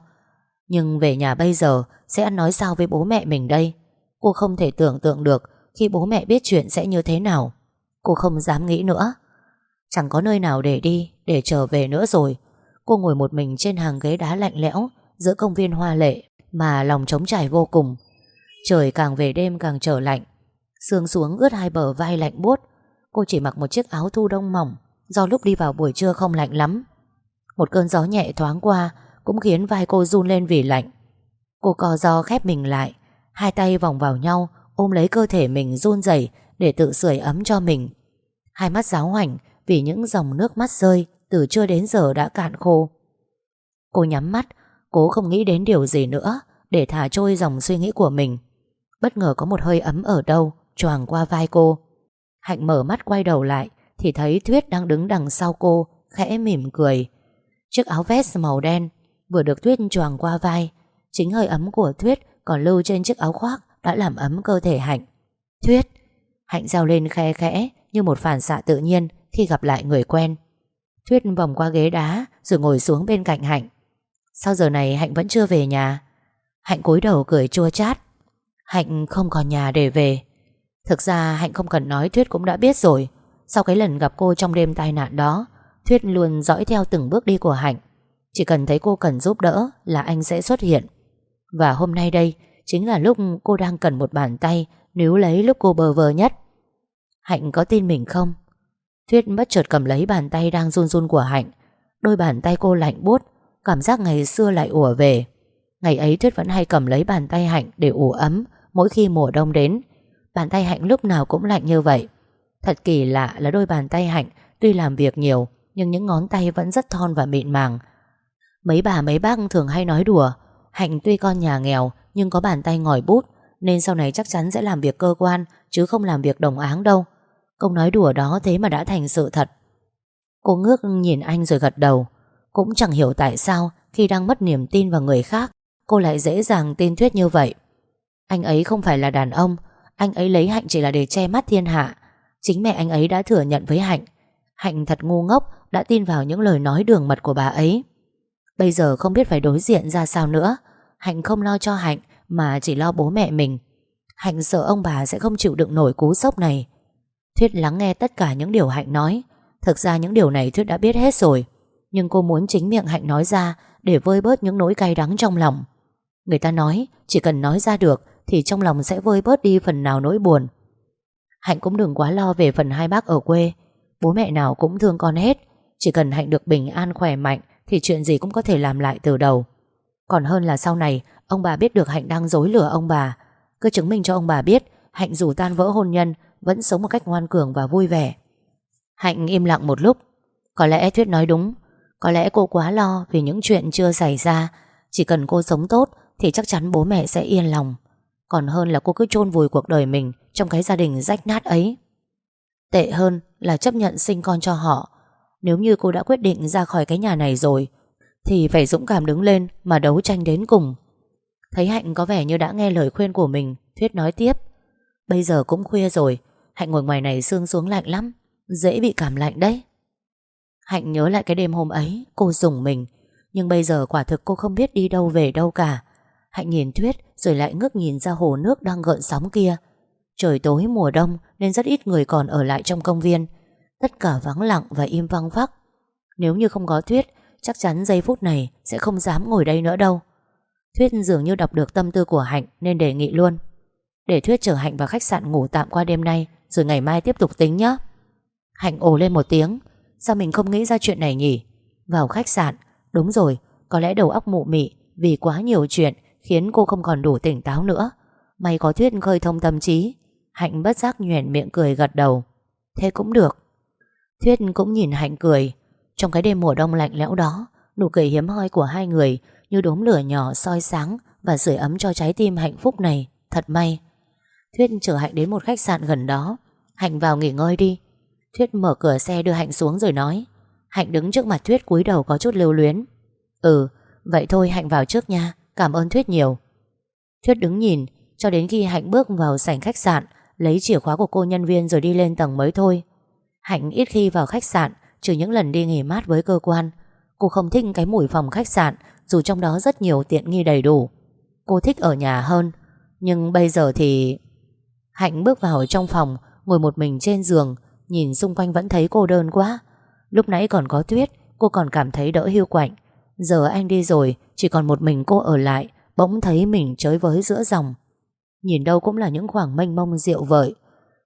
Nhưng về nhà bây giờ, Sẽ ăn nói sao với bố mẹ mình đây? Cô không thể tưởng tượng được Khi bố mẹ biết chuyện sẽ như thế nào. Cô không dám nghĩ nữa. Chẳng có nơi nào để đi, Để trở về nữa rồi. Cô ngồi một mình trên hàng ghế đá lạnh lẽo Giữa công viên hoa lệ Mà lòng trống trải vô cùng. Trời càng về đêm càng trở lạnh. Sương xuống ướt hai bờ vai lạnh buốt. Cô chỉ mặc một chiếc áo thu đông mỏng, Do lúc đi vào buổi trưa không lạnh lắm. Một cơn gió nhẹ thoáng qua Cũng khiến vai cô run lên vì lạnh. Cô co do khép mình lại, Hai tay vòng vào nhau, Ôm lấy cơ thể mình run rẩy Để tự sưởi ấm cho mình. Hai mắt giáo hoảnh vì những dòng nước mắt rơi Từ trưa đến giờ đã cạn khô Cô nhắm mắt, Cố không nghĩ đến điều gì nữa Để thả trôi dòng suy nghĩ của mình Bất ngờ có một hơi ấm ở đâu, Choàng qua vai cô Hạnh mở mắt quay đầu lại Thì thấy Thuyết đang đứng đằng sau cô, Khẽ mỉm cười Chiếc áo vest màu đen vừa được thuyết choàng qua vai. Chính hơi ấm của thuyết còn lưu trên chiếc áo khoác đã làm ấm cơ thể Hạnh. thuyết, Hạnh giao lên khe khẽ như một phản xạ tự nhiên khi gặp lại người quen. Thuyết vòng qua ghế đá rồi ngồi xuống bên cạnh Hạnh. Sao giờ này Hạnh vẫn chưa về nhà? Hạnh cúi đầu cười chua chát. Hạnh không còn nhà để về. Thực ra Hạnh không cần nói thuyết cũng đã biết rồi. Sau cái lần gặp cô trong đêm tai nạn đó, Thuyết luôn dõi theo từng bước đi của Hạnh Chỉ cần thấy cô cần giúp đỡ Là anh sẽ xuất hiện Và hôm nay đây Chính là lúc cô đang cần một bàn tay Nếu lấy lúc cô bờ vờ nhất Hạnh có tin mình không? Thuyết bất chợt cầm lấy bàn tay đang run run của Hạnh Đôi bàn tay cô lạnh buốt Cảm giác ngày xưa lại ùa về Ngày ấy Thuyết vẫn hay cầm lấy bàn tay Hạnh Để ủ ấm mỗi khi mùa đông đến Bàn tay Hạnh lúc nào cũng lạnh như vậy Thật kỳ lạ là đôi bàn tay Hạnh Tuy làm việc nhiều nhưng những ngón tay vẫn rất thon và mịn màng. Mấy bà mấy bác thường hay nói đùa, Hạnh tuy con nhà nghèo nhưng có bàn tay ngòi bút, nên sau này chắc chắn sẽ làm việc cơ quan chứ không làm việc đồng áng đâu. Câu nói đùa đó thế mà đã thành sự thật. Cô ngước nhìn anh rồi gật đầu. Cũng chẳng hiểu tại sao khi đang mất niềm tin vào người khác, cô lại dễ dàng tin thuyết như vậy. Anh ấy không phải là đàn ông, anh ấy lấy Hạnh chỉ là để che mắt thiên hạ. Chính mẹ anh ấy đã thừa nhận với Hạnh. Hạnh thật ngu ngốc đã tin vào những lời nói đường mật của bà ấy. Bây giờ không biết phải đối diện ra sao nữa. Hạnh không lo cho Hạnh mà chỉ lo bố mẹ mình. Hạnh sợ ông bà sẽ không chịu đựng nổi cú sốc này Thuyết lắng nghe tất cả những điều Hạnh nói. Thực ra những điều này Thuyết đã biết hết rồi. Nhưng cô muốn chính miệng Hạnh nói ra Để vơi bớt những nỗi cay đắng trong lòng. Người ta nói, Chỉ cần nói ra được Thì trong lòng sẽ vơi bớt đi phần nào nỗi buồn. Hạnh cũng đừng quá lo về phần hai bác ở quê. Bố mẹ nào cũng thương con hết. Chỉ cần Hạnh được bình an khỏe mạnh Thì chuyện gì cũng có thể làm lại từ đầu. Còn hơn là sau này, Ông bà biết được Hạnh đang dối lừa ông bà. Cứ chứng minh cho ông bà biết, Hạnh dù tan vỡ hôn nhân vẫn sống một cách ngoan cường và vui vẻ. Hạnh im lặng một lúc. Có lẽ Thuyết nói đúng. Có lẽ cô quá lo vì những chuyện chưa xảy ra. Chỉ cần cô sống tốt Thì chắc chắn bố mẹ sẽ yên lòng. Còn hơn là cô cứ chôn vùi cuộc đời mình Trong cái gia đình rách nát ấy. Tệ hơn là chấp nhận sinh con cho họ. Nếu như cô đã quyết định ra khỏi cái nhà này rồi, Thì phải dũng cảm đứng lên Mà đấu tranh đến cùng. Thấy Hạnh có vẻ như đã nghe lời khuyên của mình, Thuyết nói tiếp. Bây giờ cũng khuya rồi Hạnh ngồi ngoài này sương xuống lạnh lắm, Dễ bị cảm lạnh đấy. Hạnh nhớ lại cái đêm hôm ấy, Cô dùng mình. Nhưng bây giờ quả thực cô không biết đi đâu về đâu cả. Hạnh nhìn Thuyết Rồi lại ngước nhìn ra hồ nước đang gợn sóng kia. Trời tối mùa đông Nên rất ít người còn ở lại trong công viên. Tất cả vắng lặng và im vang vắc. Nếu như không có Thuyết, Chắc chắn giây phút này sẽ không dám ngồi đây nữa đâu. Thuyết dường như đọc được tâm tư của Hạnh Nên đề nghị luôn. Để Thuyết chở Hạnh vào khách sạn ngủ tạm qua đêm nay, Rồi ngày mai tiếp tục tính nhé Hạnh ồ lên một tiếng. Sao mình không nghĩ ra chuyện này nhỉ? Vào khách sạn. Đúng rồi, Có lẽ đầu óc mụ mị Vì quá nhiều chuyện Khiến cô không còn đủ tỉnh táo nữa. May có Thuyết khơi thông tâm trí. Hạnh bất giác nhoẻn miệng cười gật đầu. Thế cũng được. Thuyết cũng nhìn Hạnh cười. Trong cái đêm mùa đông lạnh lẽo đó, Nụ cười hiếm hoi của hai người Như đốm lửa nhỏ soi sáng Và sưởi ấm cho trái tim hạnh phúc này. Thật may. Thuyết chở Hạnh đến một khách sạn gần đó. Hạnh vào nghỉ ngơi đi. Thuyết mở cửa xe đưa Hạnh xuống rồi nói. Hạnh đứng trước mặt Thuyết cúi đầu có chút lưu luyến. Ừ Vậy thôi Hạnh vào trước nha. Cảm ơn Thuyết nhiều. Thuyết đứng nhìn, Cho đến khi Hạnh bước vào sảnh khách sạn, Lấy chìa khóa của cô nhân viên rồi đi lên tầng mới thôi. Hạnh ít khi vào khách sạn, Trừ những lần đi nghỉ mát với cơ quan. Cô không thích cái mùi phòng khách sạn, Dù trong đó rất nhiều tiện nghi đầy đủ. Cô thích ở nhà hơn, Nhưng bây giờ thì Hạnh bước vào trong phòng, Ngồi một mình trên giường, Nhìn xung quanh vẫn thấy cô đơn quá. Lúc nãy còn có tuyết, Cô còn cảm thấy đỡ hiu quạnh. Giờ anh đi rồi, Chỉ còn một mình cô ở lại, Bỗng thấy mình chới với giữa dòng. Nhìn đâu cũng là những khoảng mênh mông rượu vợi.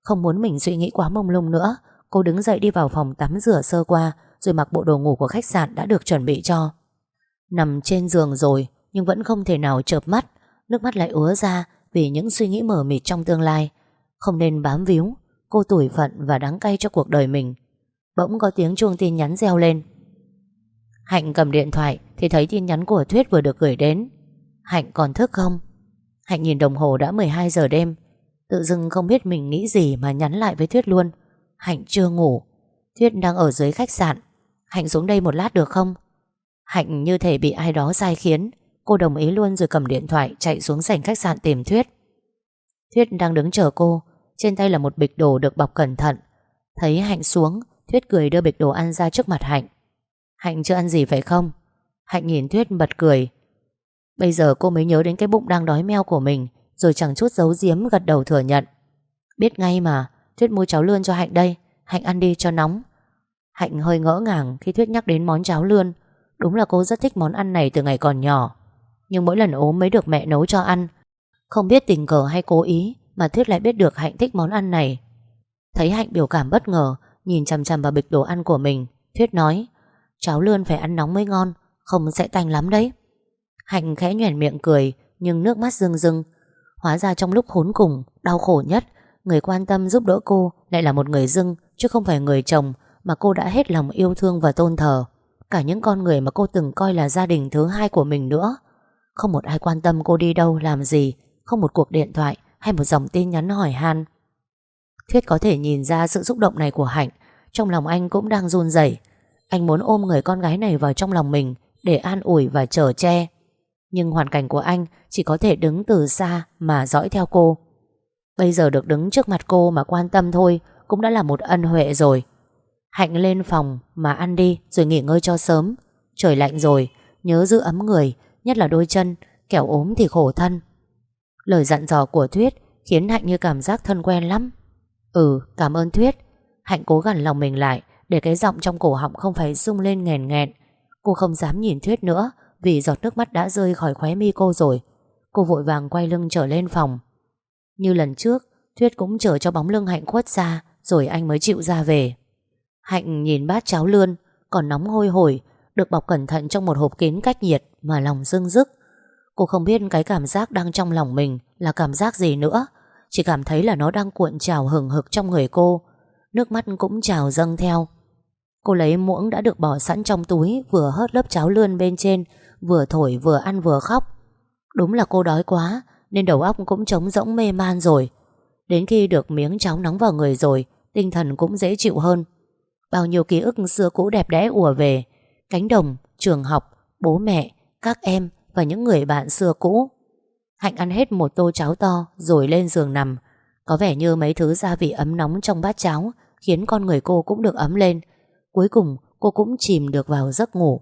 Không muốn mình suy nghĩ quá mông lung nữa, Cô đứng dậy đi vào phòng tắm rửa sơ qua, Rồi mặc bộ đồ ngủ của khách sạn đã được chuẩn bị cho. Nằm trên giường rồi, Nhưng vẫn không thể nào chợp mắt. Nước mắt lại ứa ra Vì những suy nghĩ mờ mịt trong tương lai. Không nên bám víu, Cô tủi phận và đắng cay cho cuộc đời mình. Bỗng có tiếng chuông tin nhắn reo lên. Hạnh cầm điện thoại Thì thấy tin nhắn của Thuyết vừa được gửi đến. Hạnh còn thức không? Hạnh nhìn đồng hồ đã 12 giờ đêm. Tự dưng không biết mình nghĩ gì Mà nhắn lại với Thuyết luôn. Hạnh chưa ngủ. Thuyết đang ở dưới khách sạn. Hạnh xuống đây một lát được không? Hạnh như thể bị ai đó sai khiến. Cô đồng ý luôn rồi cầm điện thoại Chạy xuống sảnh khách sạn tìm Thuyết. Thuyết đang đứng chờ cô. Trên tay là một bịch đồ được bọc cẩn thận. Thấy Hạnh xuống, Thuyết cười đưa bịch đồ ăn ra trước mặt Hạnh. Hạnh chưa ăn gì phải không? Hạnh nhìn Thuyết bật cười. Bây giờ cô mới nhớ đến cái bụng đang đói meo của mình, Rồi chẳng chút giấu giếm gật đầu thừa nhận. Biết ngay mà, Thuyết mua cháo lươn cho Hạnh đây. Hạnh ăn đi cho nóng. Hạnh hơi ngỡ ngàng khi Thuyết nhắc đến món cháo lươn. Đúng là cô rất thích món ăn này từ ngày còn nhỏ. Nhưng mỗi lần ốm mới được mẹ nấu cho ăn. Không biết tình cờ hay cố ý mà Thuyết lại biết được Hạnh thích món ăn này. Thấy Hạnh biểu cảm bất ngờ Nhìn chằm chằm vào bịch đồ ăn của mình Thuyết nói Cháo lươn phải ăn nóng mới ngon Không sẽ tanh lắm đấy. Hạnh khẽ nhoẻn miệng cười Nhưng nước mắt rưng rưng. Hóa ra trong lúc khốn cùng, đau khổ nhất Người quan tâm giúp đỡ cô Lại là một người dưng Chứ không phải người chồng Mà cô đã hết lòng yêu thương và tôn thờ. Cả những con người mà cô từng coi là gia đình thứ hai của mình nữa. Không một ai quan tâm cô đi đâu làm gì Không một cuộc điện thoại hay một dòng tin nhắn hỏi han. Thuyết có thể nhìn ra sự xúc động này của Hạnh, Trong lòng anh cũng đang run rẩy. Anh muốn ôm người con gái này vào trong lòng mình Để an ủi và chở che. Nhưng hoàn cảnh của anh Chỉ có thể đứng từ xa Mà dõi theo cô. Bây giờ được đứng trước mặt cô mà quan tâm thôi Cũng đã là một ân huệ rồi. Hạnh lên phòng mà ăn đi Rồi nghỉ ngơi cho sớm. Trời lạnh rồi, Nhớ giữ ấm người, Nhất là đôi chân, Kẻo ốm thì khổ thân. Lời dặn dò của Thuyết Khiến Hạnh như cảm giác thân quen lắm. Ừ cảm ơn Thuyết. Hạnh cố gắng lòng mình lại Để cái giọng trong cổ họng không phải rung lên nghèn nghẹn. Cô không dám nhìn Thuyết nữa Vì giọt nước mắt đã rơi khỏi khóe mi cô rồi. Cô vội vàng quay lưng trở lên phòng. Như lần trước, Thuyết cũng chờ cho bóng lưng Hạnh khuất ra, Rồi anh mới chịu ra về. Hạnh nhìn bát cháo lươn, Còn nóng hôi hổi, Được bọc cẩn thận trong một hộp kín cách nhiệt Mà lòng dưng dứt Cô không biết cái cảm giác đang trong lòng mình Là cảm giác gì nữa. Chỉ cảm thấy là nó đang cuộn trào hừng hực trong người cô. Nước mắt cũng trào dâng theo. Cô lấy muỗng đã được bỏ sẵn trong túi Vừa hớt lớp cháo lươn bên trên Vừa thổi vừa ăn vừa khóc. Đúng là cô đói quá Nên đầu óc cũng trống rỗng mê man rồi. Đến khi được miếng cháo nóng vào người rồi Tinh thần cũng dễ chịu hơn. Bao nhiêu ký ức xưa cũ đẹp đẽ ùa về. Cánh đồng, trường học, bố mẹ, các em và những người bạn xưa cũ. Hạnh ăn hết một tô cháo to Rồi lên giường nằm. Có vẻ như mấy thứ gia vị ấm nóng trong bát cháo Khiến con người cô cũng được ấm lên. Cuối cùng cô cũng chìm được vào giấc ngủ.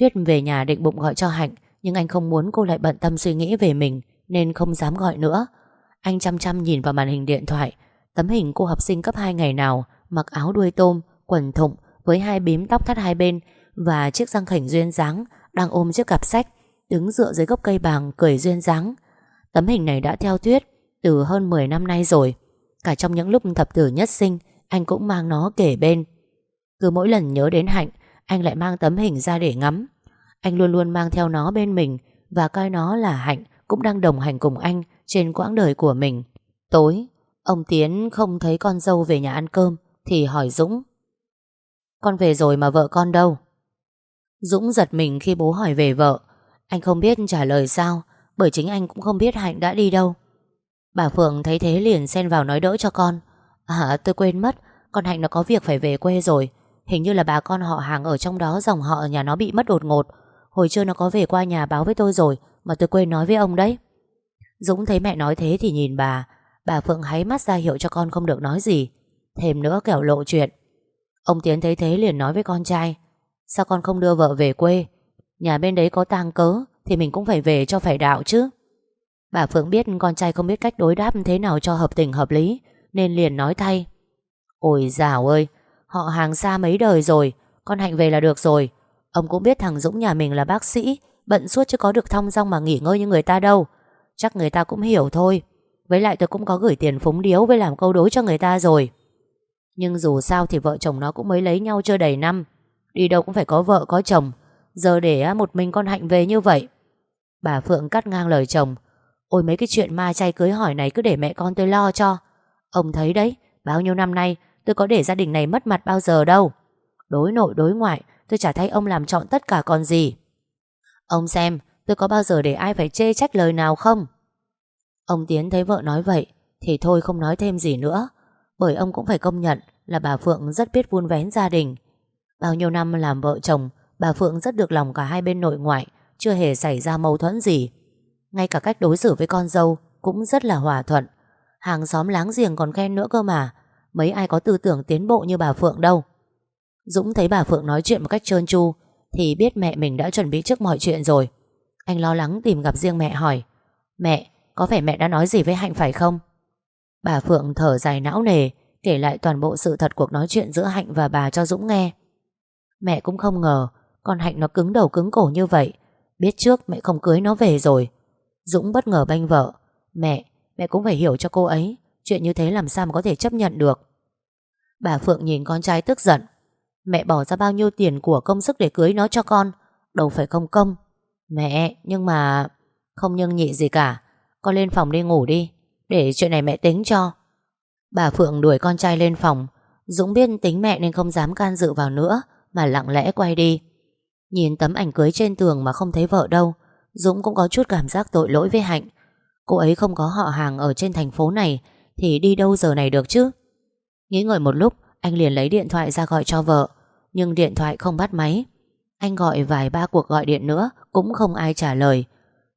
Thuyết về nhà định bụng gọi cho Hạnh Nhưng anh không muốn cô lại bận tâm suy nghĩ về mình Nên không dám gọi nữa. Anh chăm chăm nhìn vào màn hình điện thoại. Tấm hình cô học sinh cấp 2 ngày nào Mặc áo đuôi tôm, quần thụng Với hai bím tóc thắt hai bên Và chiếc răng khỉnh duyên dáng Đang ôm chiếc cặp sách. Đứng dựa dưới gốc cây bàng, cười duyên dáng. Tấm hình này đã theo Tuyết Từ hơn 10 năm nay rồi. Cả trong những lúc thập tử nhất sinh, Anh cũng mang nó kể bên. Cứ mỗi lần nhớ đến Hạnh, Anh lại mang tấm hình ra để ngắm. Anh luôn luôn mang theo nó bên mình Và coi nó là Hạnh Cũng đang đồng hành cùng anh Trên quãng đời của mình. Tối, Ông Tiến không thấy con dâu về nhà ăn cơm Thì hỏi Dũng. Con về rồi mà vợ con đâu? Dũng giật mình khi bố hỏi về vợ. Anh không biết trả lời sao, Bởi chính anh cũng không biết Hạnh đã đi đâu. Bà Phượng thấy thế liền xen vào nói đỡ cho con. À tôi quên mất, Con Hạnh nó có việc phải về quê rồi. Hình như là bà con họ hàng ở trong đó Dòng họ nhà nó bị mất đột ngột. Hồi trưa nó có về qua nhà báo với tôi rồi, Mà tôi quên nói với ông đấy. Dũng thấy mẹ nói thế thì nhìn bà. Bà Phượng háy mắt ra hiệu cho con không được nói gì. Thêm nữa kẻo lộ chuyện. Ông Tiến thấy thế liền nói với con trai. Sao con không đưa vợ về quê? Nhà bên đấy có tang cớ, Thì mình cũng phải về cho phải đạo chứ. Bà Phượng biết con trai không biết cách đối đáp thế nào cho hợp tình hợp lý, Nên liền nói thay. Ôi dào ơi, Họ hàng xa mấy đời rồi, Con Hạnh về là được rồi. Ông cũng biết thằng Dũng nhà mình là bác sĩ, Bận suốt chứ có được thong dong mà nghỉ ngơi như người ta đâu. Chắc người ta cũng hiểu thôi. Với lại tôi cũng có gửi tiền phúng điếu Với làm câu đối cho người ta rồi. Nhưng dù sao thì vợ chồng nó cũng mới lấy nhau chưa đầy năm. Đi đâu cũng phải có vợ có chồng. Giờ để một mình con Hạnh về như vậy? Bà Phượng cắt ngang lời chồng. Ôi, mấy cái chuyện ma chay cưới hỏi này Cứ để mẹ con tôi lo cho. Ông thấy đấy, Bao nhiêu năm nay, tôi có để gia đình này mất mặt bao giờ đâu. Đối nội, đối ngoại, Tôi chả thấy ông làm chọn tất cả còn gì. Ông xem, tôi có bao giờ để ai phải chê trách lời nào không? Ông Tiến thấy vợ nói vậy, Thì thôi không nói thêm gì nữa. Bởi ông cũng phải công nhận Là bà Phượng rất biết vun vén gia đình. Bao nhiêu năm làm vợ chồng Bà Phượng rất được lòng cả hai bên nội ngoại Chưa hề xảy ra mâu thuẫn gì. Ngay cả cách đối xử với con dâu Cũng rất là hòa thuận. Hàng xóm láng giềng còn khen nữa cơ mà Mấy ai có tư tưởng tiến bộ như bà Phượng đâu. Dũng thấy bà Phượng nói chuyện một cách trơn tru Thì biết mẹ mình đã chuẩn bị trước mọi chuyện rồi. Anh lo lắng tìm gặp riêng mẹ hỏi Mẹ, có phải mẹ đã nói gì với Hạnh phải không? Bà Phượng thở dài não nề Kể lại toàn bộ sự thật cuộc nói chuyện giữa Hạnh và bà cho Dũng nghe. Mẹ cũng không ngờ con Hạnh nó cứng đầu cứng cổ như vậy Biết trước mẹ không cưới nó về rồi. Dũng bất ngờ banh vợ Mẹ, mẹ cũng phải hiểu cho cô ấy Chuyện như thế làm sao mà có thể chấp nhận được? Bà Phượng nhìn con trai tức giận Mẹ bỏ ra bao nhiêu tiền của công sức để cưới nó cho con Đâu phải không công? Mẹ nhưng mà Không nhưng nhị gì cả Con lên phòng đi ngủ đi Để chuyện này mẹ tính cho. Bà Phượng đuổi con trai lên phòng Dũng biết tính mẹ nên không dám can dự vào nữa Mà lặng lẽ quay đi. Nhìn tấm ảnh cưới trên tường mà không thấy vợ đâu, Dũng cũng có chút cảm giác tội lỗi với Hạnh. Cô ấy không có họ hàng ở trên thành phố này, Thì đi đâu giờ này được chứ? Nghĩ ngợi một lúc, Anh liền lấy điện thoại ra gọi cho vợ, Nhưng điện thoại không bắt máy. Anh gọi vài ba cuộc gọi điện nữa, Cũng không ai trả lời.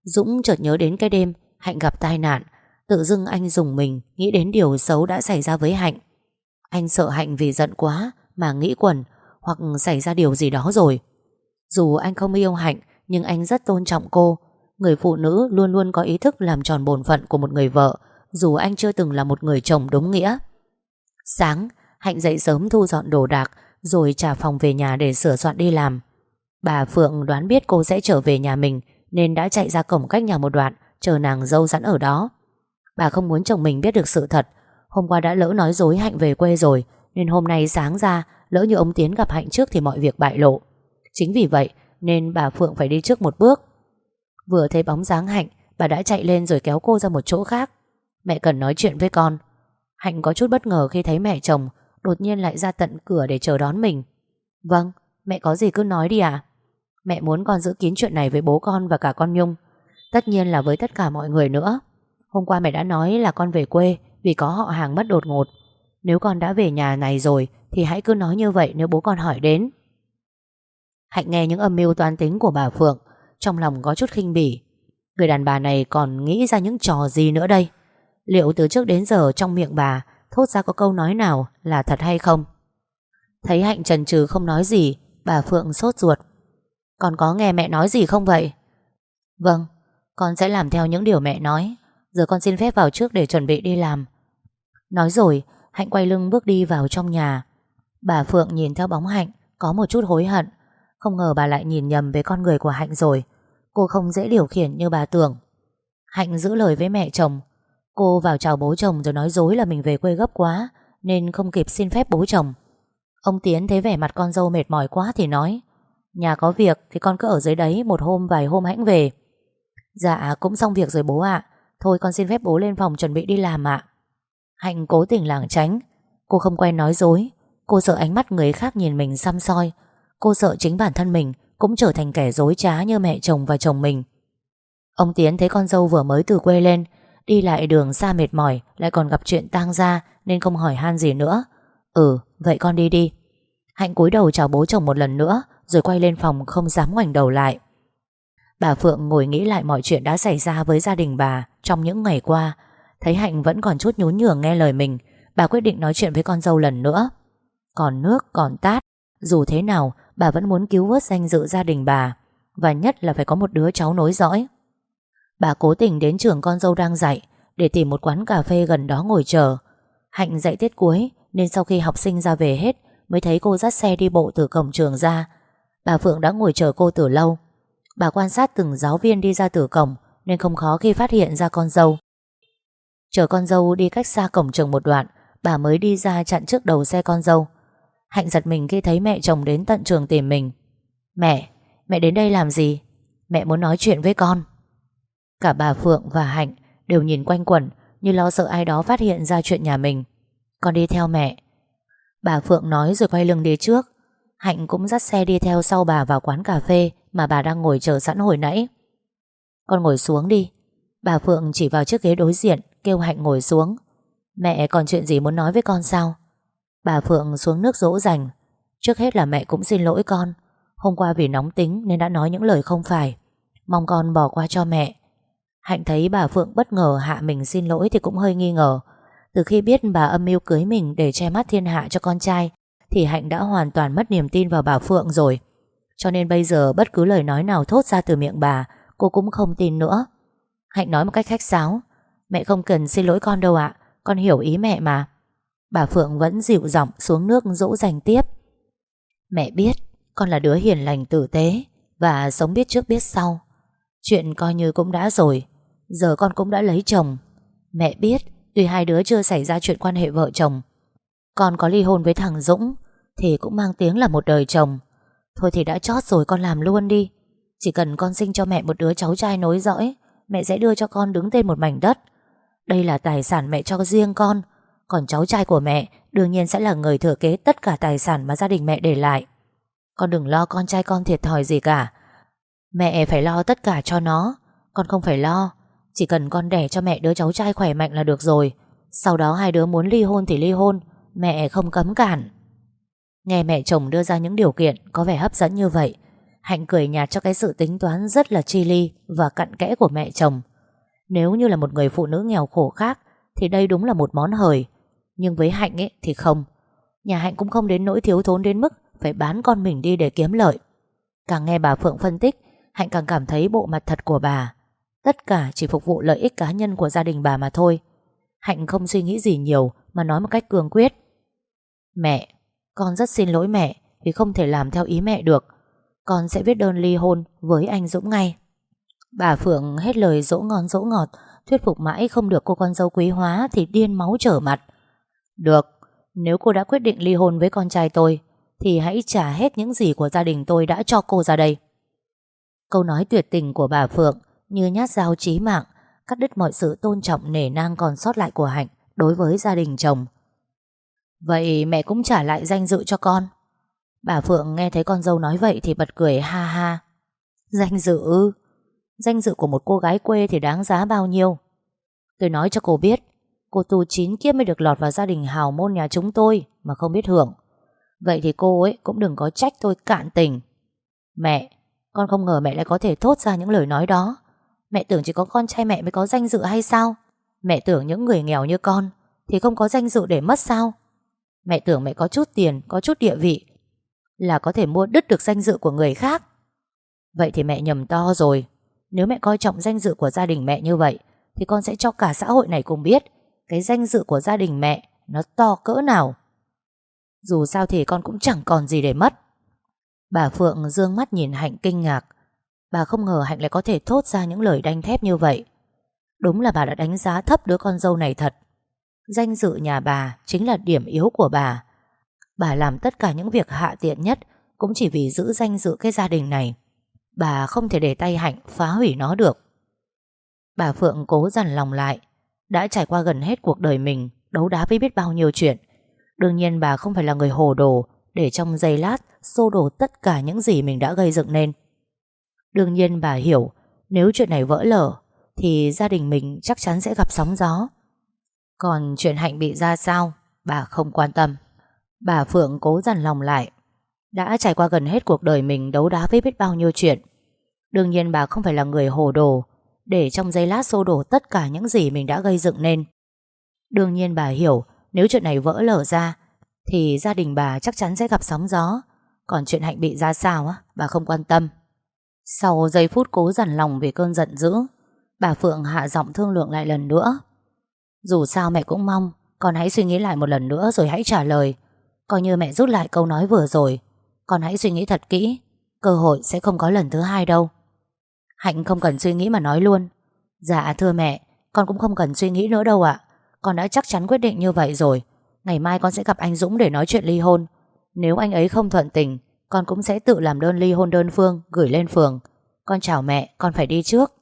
Dũng chợt nhớ đến cái đêm Hạnh gặp tai nạn, Tự dưng anh dùng mình Nghĩ đến điều xấu đã xảy ra với Hạnh. Anh sợ Hạnh vì giận quá Mà nghĩ quẩn Hoặc xảy ra điều gì đó rồi. Dù anh không yêu Hạnh, Nhưng anh rất tôn trọng cô. Người phụ nữ luôn luôn có ý thức làm tròn bổn phận của một người vợ, Dù anh chưa từng là một người chồng đúng nghĩa. Sáng, Hạnh dậy sớm thu dọn đồ đạc, Rồi trả phòng về nhà để sửa soạn đi làm. Bà Phượng đoán biết cô sẽ trở về nhà mình, Nên đã chạy ra cổng cách nhà một đoạn, Chờ nàng dâu sẵn ở đó. Bà không muốn chồng mình biết được sự thật. Hôm qua đã lỡ nói dối Hạnh về quê rồi, Nên hôm nay sáng ra, Lỡ như ông Tiến gặp Hạnh trước thì mọi việc bại lộ. Chính vì vậy nên bà Phượng phải đi trước một bước. Vừa thấy bóng dáng Hạnh Bà đã chạy lên rồi kéo cô ra một chỗ khác. Mẹ cần nói chuyện với con. Hạnh có chút bất ngờ khi thấy mẹ chồng Đột nhiên lại ra tận cửa để chờ đón mình. Vâng, mẹ có gì cứ nói đi ạ. Mẹ muốn con giữ kín chuyện này với bố con và cả con Nhung. Tất nhiên là với tất cả mọi người nữa. Hôm qua mẹ đã nói là con về quê Vì có họ hàng mất đột ngột. Nếu con đã về nhà này rồi Thì hãy cứ nói như vậy nếu bố con hỏi đến. Hạnh nghe những âm mưu toán tính của bà Phượng, Trong lòng có chút khinh bỉ. Người đàn bà này còn nghĩ ra những trò gì nữa đây? Liệu từ trước đến giờ trong miệng bà Thốt ra có câu nói nào là thật hay không? Thấy Hạnh trần trừ không nói gì, Bà Phượng sốt ruột. Con có nghe mẹ nói gì không vậy? Vâng Con sẽ làm theo những điều mẹ nói. Giờ con xin phép vào trước để chuẩn bị đi làm. Nói rồi, Hạnh quay lưng bước đi vào trong nhà. Bà Phượng nhìn theo bóng Hạnh, Có một chút hối hận. Không ngờ bà lại nhìn nhầm về con người của Hạnh rồi. Cô không dễ điều khiển như bà tưởng. Hạnh giữ lời với mẹ chồng. Cô vào chào bố chồng rồi nói dối là mình về quê gấp quá, Nên không kịp xin phép bố chồng. Ông Tiến thấy vẻ mặt con dâu mệt mỏi quá thì nói, Nhà có việc thì con cứ ở dưới đấy Một hôm vài hôm hãnh về. Dạ cũng xong việc rồi bố ạ. Thôi con xin phép bố lên phòng chuẩn bị đi làm ạ. Hạnh cố tình lảng tránh. Cô không quen nói dối. Cô sợ ánh mắt người khác nhìn mình xăm soi. Cô sợ chính bản thân mình Cũng trở thành kẻ dối trá như mẹ chồng và chồng mình Ông Tiến thấy con dâu vừa mới từ quê lên Đi lại đường xa mệt mỏi Lại còn gặp chuyện tang ra Nên không hỏi han gì nữa Ừ vậy con đi đi Hạnh cúi đầu chào bố chồng một lần nữa Rồi quay lên phòng không dám ngoảnh đầu lại Bà Phượng ngồi nghĩ lại mọi chuyện đã xảy ra với gia đình bà trong những ngày qua. Thấy Hạnh vẫn còn chút nhún nhường nghe lời mình, bà quyết định nói chuyện với con dâu lần nữa. Còn nước, còn tát, dù thế nào, bà vẫn muốn cứu vớt danh dự gia đình bà, và nhất là phải có một đứa cháu nối dõi. Bà cố tình đến trường con dâu đang dạy, để tìm một quán cà phê gần đó ngồi chờ. Hạnh dạy tiết cuối, nên sau khi học sinh ra về hết, mới thấy cô dắt xe đi bộ từ cổng trường ra. Bà Phượng đã ngồi chờ cô từ lâu. Bà quan sát từng giáo viên đi ra từ cổng Nên không khó khi phát hiện ra con dâu Chờ con dâu đi cách xa cổng trường một đoạn Bà mới đi ra chặn trước đầu xe con dâu Hạnh giật mình khi thấy mẹ chồng đến tận trường tìm mình Mẹ, mẹ đến đây làm gì? Mẹ muốn nói chuyện với con Cả bà Phượng và Hạnh đều nhìn quanh quẩn Như lo sợ ai đó phát hiện ra chuyện nhà mình Con đi theo mẹ Bà Phượng nói rồi quay lưng đi trước Hạnh cũng dắt xe đi theo sau bà vào quán cà phê mà bà đang ngồi chờ sẵn hồi nãy. Con ngồi xuống đi. Bà Phượng chỉ vào chiếc ghế đối diện, kêu Hạnh ngồi xuống. Mẹ còn chuyện gì muốn nói với con sao? Bà Phượng xuống nước dỗ dành. Trước hết là mẹ cũng xin lỗi con. Hôm qua vì nóng tính nên đã nói những lời không phải. Mong con bỏ qua cho mẹ. Hạnh thấy bà Phượng bất ngờ hạ mình xin lỗi thì cũng hơi nghi ngờ. Từ khi biết bà âm mưu cưới mình để che mắt thiên hạ cho con trai, thì Hạnh đã hoàn toàn mất niềm tin vào bà Phượng rồi. Cho nên bây giờ bất cứ lời nói nào thốt ra từ miệng bà, Cô cũng không tin nữa Hạnh nói một cách khách sáo Mẹ không cần xin lỗi con đâu ạ Con hiểu ý mẹ mà Bà Phượng vẫn dịu giọng xuống nước dỗ dành tiếp. Mẹ biết, Con là đứa hiền lành tử tế Và sống biết trước biết sau. Chuyện coi như cũng đã rồi, Giờ con cũng đã lấy chồng. Mẹ biết, Tuy hai đứa chưa xảy ra chuyện quan hệ vợ chồng, Con có ly hôn với thằng Dũng Thì cũng mang tiếng là một đời chồng. Thôi thì đã chót rồi, con làm luôn đi. Chỉ cần con sinh cho mẹ một đứa cháu trai nối dõi, Mẹ sẽ đưa cho con đứng tên một mảnh đất. Đây là tài sản mẹ cho riêng con còn cháu trai của mẹ Đương nhiên sẽ là người thừa kế tất cả tài sản Mà gia đình mẹ để lại. Con đừng lo con trai con thiệt thòi gì cả. Mẹ phải lo tất cả cho nó. Con không phải lo. Chỉ cần con đẻ cho mẹ đứa cháu trai khỏe mạnh là được rồi. Sau đó hai đứa muốn ly hôn thì ly hôn Mẹ không cấm cản. Nghe mẹ chồng đưa ra những điều kiện có vẻ hấp dẫn như vậy, Hạnh cười nhạt cho cái sự tính toán rất là chi ly và cặn kẽ của mẹ chồng. Nếu như là một người phụ nữ nghèo khổ khác thì đây đúng là một món hời. Nhưng với Hạnh ấy thì không. Nhà Hạnh cũng không đến nỗi thiếu thốn đến mức phải bán con mình đi để kiếm lợi. Càng nghe bà Phượng phân tích, Hạnh càng cảm thấy bộ mặt thật của bà. Tất cả chỉ phục vụ lợi ích cá nhân của gia đình bà mà thôi. Hạnh không suy nghĩ gì nhiều Mà nói một cách cường quyết Mẹ, con rất xin lỗi mẹ Vì không thể làm theo ý mẹ được Con sẽ viết đơn ly hôn với anh Dũng ngay Bà Phượng hết lời dỗ ngon dỗ ngọt Thuyết phục mãi không được cô con dâu quý hóa Thì điên máu trở mặt được, nếu cô đã quyết định ly hôn với con trai tôi Thì hãy trả hết những gì của gia đình tôi đã cho cô ra đây. Câu nói tuyệt tình của bà Phượng Như nhát dao chí mạng Cắt đứt mọi sự tôn trọng nể nang còn sót lại của Hạnh Đối với gia đình chồng. Vậy mẹ cũng trả lại danh dự cho con. Bà Phượng nghe thấy con dâu nói vậy Thì bật cười ha ha. Danh dự? Ư Danh dự của một cô gái quê thì đáng giá bao nhiêu? Tôi nói cho cô biết Cô tu chín kiếp mới được lọt vào gia đình hào môn nhà chúng tôi, Mà không biết hưởng. Vậy thì cô ấy cũng đừng có trách tôi cạn tình. Mẹ, Con không ngờ mẹ lại có thể thốt ra những lời nói đó. Mẹ tưởng chỉ có con trai mẹ mới có danh dự hay sao? Mẹ tưởng những người nghèo như con Thì không có danh dự để mất sao? Mẹ tưởng mẹ có chút tiền, Có chút địa vị Là có thể mua đứt được danh dự của người khác. Vậy thì mẹ nhầm to rồi. Nếu mẹ coi trọng danh dự của gia đình mẹ như vậy Thì con sẽ cho cả xã hội này cùng biết. Cái danh dự của gia đình mẹ Nó to cỡ nào. Dù sao thì con cũng chẳng còn gì để mất. Bà Phượng dương mắt nhìn Hạnh kinh ngạc. Bà không ngờ Hạnh lại có thể thốt ra những lời đanh thép như vậy. Đúng là bà đã đánh giá thấp đứa con dâu này thật. Danh dự nhà bà chính là điểm yếu của bà. Bà làm tất cả những việc hạ tiện nhất Cũng chỉ vì giữ danh dự cái gia đình này. Bà không thể để tay Hạnh phá hủy nó được. Bà Phượng cố dằn lòng lại. Đã trải qua gần hết cuộc đời mình, Đấu đá với biết bao nhiêu chuyện. Đương nhiên bà không phải là người hồ đồ, Để trong giây lát, xô đổ tất cả những gì mình đã gây dựng nên. Đương nhiên bà hiểu, Nếu chuyện này vỡ lở, Thì gia đình mình chắc chắn sẽ gặp sóng gió. Còn chuyện Hạnh bị ra sao, Bà không quan tâm. Bà Phượng cố dằn lòng lại, Đã trải qua gần hết cuộc đời mình Đấu đá với biết bao nhiêu chuyện. Đương nhiên bà không phải là người hồ đồ để trong giây lát xô đổ tất cả những gì mình đã gây dựng nên. Đương nhiên bà hiểu, Nếu chuyện này vỡ lở ra, Thì gia đình bà chắc chắn sẽ gặp sóng gió. Còn chuyện Hạnh bị ra sao á, Bà không quan tâm. Sau giây phút cố dằn lòng vì cơn giận dữ, Bà Phượng hạ giọng thương lượng lại lần nữa. Dù sao mẹ cũng mong, Con hãy suy nghĩ lại một lần nữa rồi hãy trả lời. Coi như mẹ rút lại câu nói vừa rồi, Con hãy suy nghĩ thật kỹ, Cơ hội sẽ không có lần thứ hai đâu. Hạnh không cần suy nghĩ mà nói luôn. Dạ thưa mẹ Con cũng không cần suy nghĩ nữa đâu ạ. Con đã chắc chắn quyết định như vậy rồi. Ngày mai con sẽ gặp anh Dũng để nói chuyện ly hôn. Nếu anh ấy không thuận tình con cũng sẽ tự làm đơn ly hôn đơn phương Gửi lên phường. Con chào mẹ, con phải đi trước.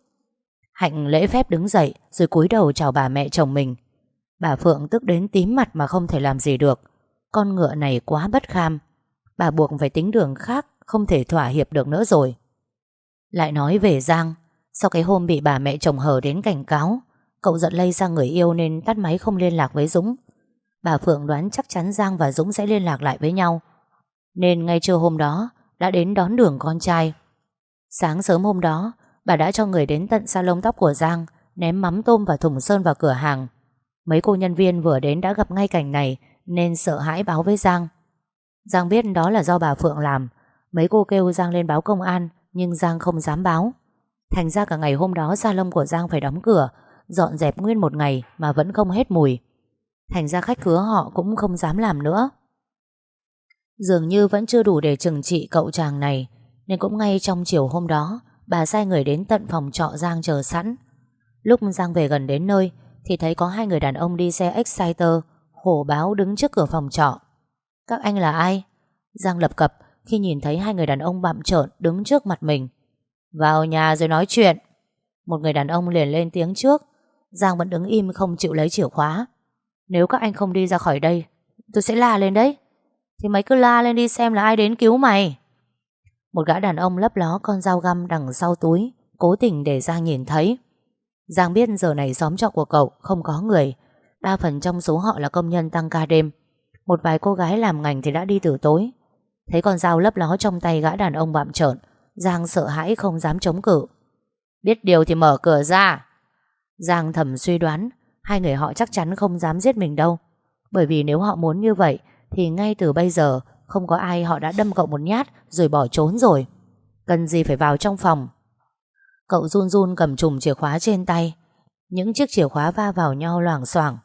Hạnh lễ phép đứng dậy Rồi cúi đầu chào bà mẹ chồng mình. Bà Phượng tức đến tím mặt mà không thể làm gì được. Con ngựa này quá bất kham. Bà buộc phải tính đường khác Không thể thỏa hiệp được nữa rồi. Lại nói về Giang. Sau cái hôm bị bà mẹ chồng hờ đến cảnh cáo, Cậu giận lây sang người yêu Nên tắt máy không liên lạc với Dũng. Bà Phượng đoán chắc chắn Giang và Dũng sẽ liên lạc lại với nhau. Nên ngay trưa hôm đó, Đã đến đón đường con trai. Sáng sớm hôm đó, Bà đã cho người đến tận salon tóc của Giang, Ném mắm tôm và thùng sơn vào cửa hàng. Mấy cô nhân viên vừa đến đã gặp ngay cảnh này, Nên sợ hãi báo với Giang. Giang biết đó là do bà Phượng làm. Mấy cô kêu Giang lên báo công an nhưng Giang không dám báo. Thành ra cả ngày hôm đó salon của Giang phải đóng cửa, Dọn dẹp nguyên một ngày Mà vẫn không hết mùi. Thành ra khách khứa họ cũng không dám làm nữa. Dường như vẫn chưa đủ để trừng trị cậu chàng này, Nên cũng ngay trong chiều hôm đó, Bà sai người đến tận phòng trọ Giang chờ sẵn. Lúc Giang về gần đến nơi, Thì thấy có hai người đàn ông đi xe Exciter, Hổ báo đứng trước cửa phòng trọ. Các anh là ai? Giang lập cập khi nhìn thấy hai người đàn ông bặm trợn đứng trước mặt mình. Vào nhà rồi nói chuyện. Một người đàn ông liền lên tiếng trước. Giang vẫn đứng im không chịu lấy chìa khóa. Nếu các anh không đi ra khỏi đây, Tôi sẽ la lên đấy. Thì mày cứ la lên đi xem là ai đến cứu mày. Một gã đàn ông lấp ló con dao găm đằng sau túi, Cố tình để Giang nhìn thấy. Giang biết giờ này xóm trọ của cậu không có người. Đa phần trong số họ là công nhân tăng ca đêm. Một vài cô gái làm ngành thì đã đi từ tối. Thấy con dao lấp ló trong tay gã đàn ông bạm trợn, Giang sợ hãi không dám chống cự Biết điều thì mở cửa ra Giang thầm suy đoán, Hai người họ chắc chắn không dám giết mình đâu Bởi vì nếu họ muốn như vậy, thì ngay từ bây giờ, không có ai họ đã đâm cậu một nhát rồi bỏ trốn rồi. Cần gì phải vào trong phòng. Cậu run run cầm chùm chìa khóa trên tay. Những chiếc chìa khóa va vào nhau loảng xoảng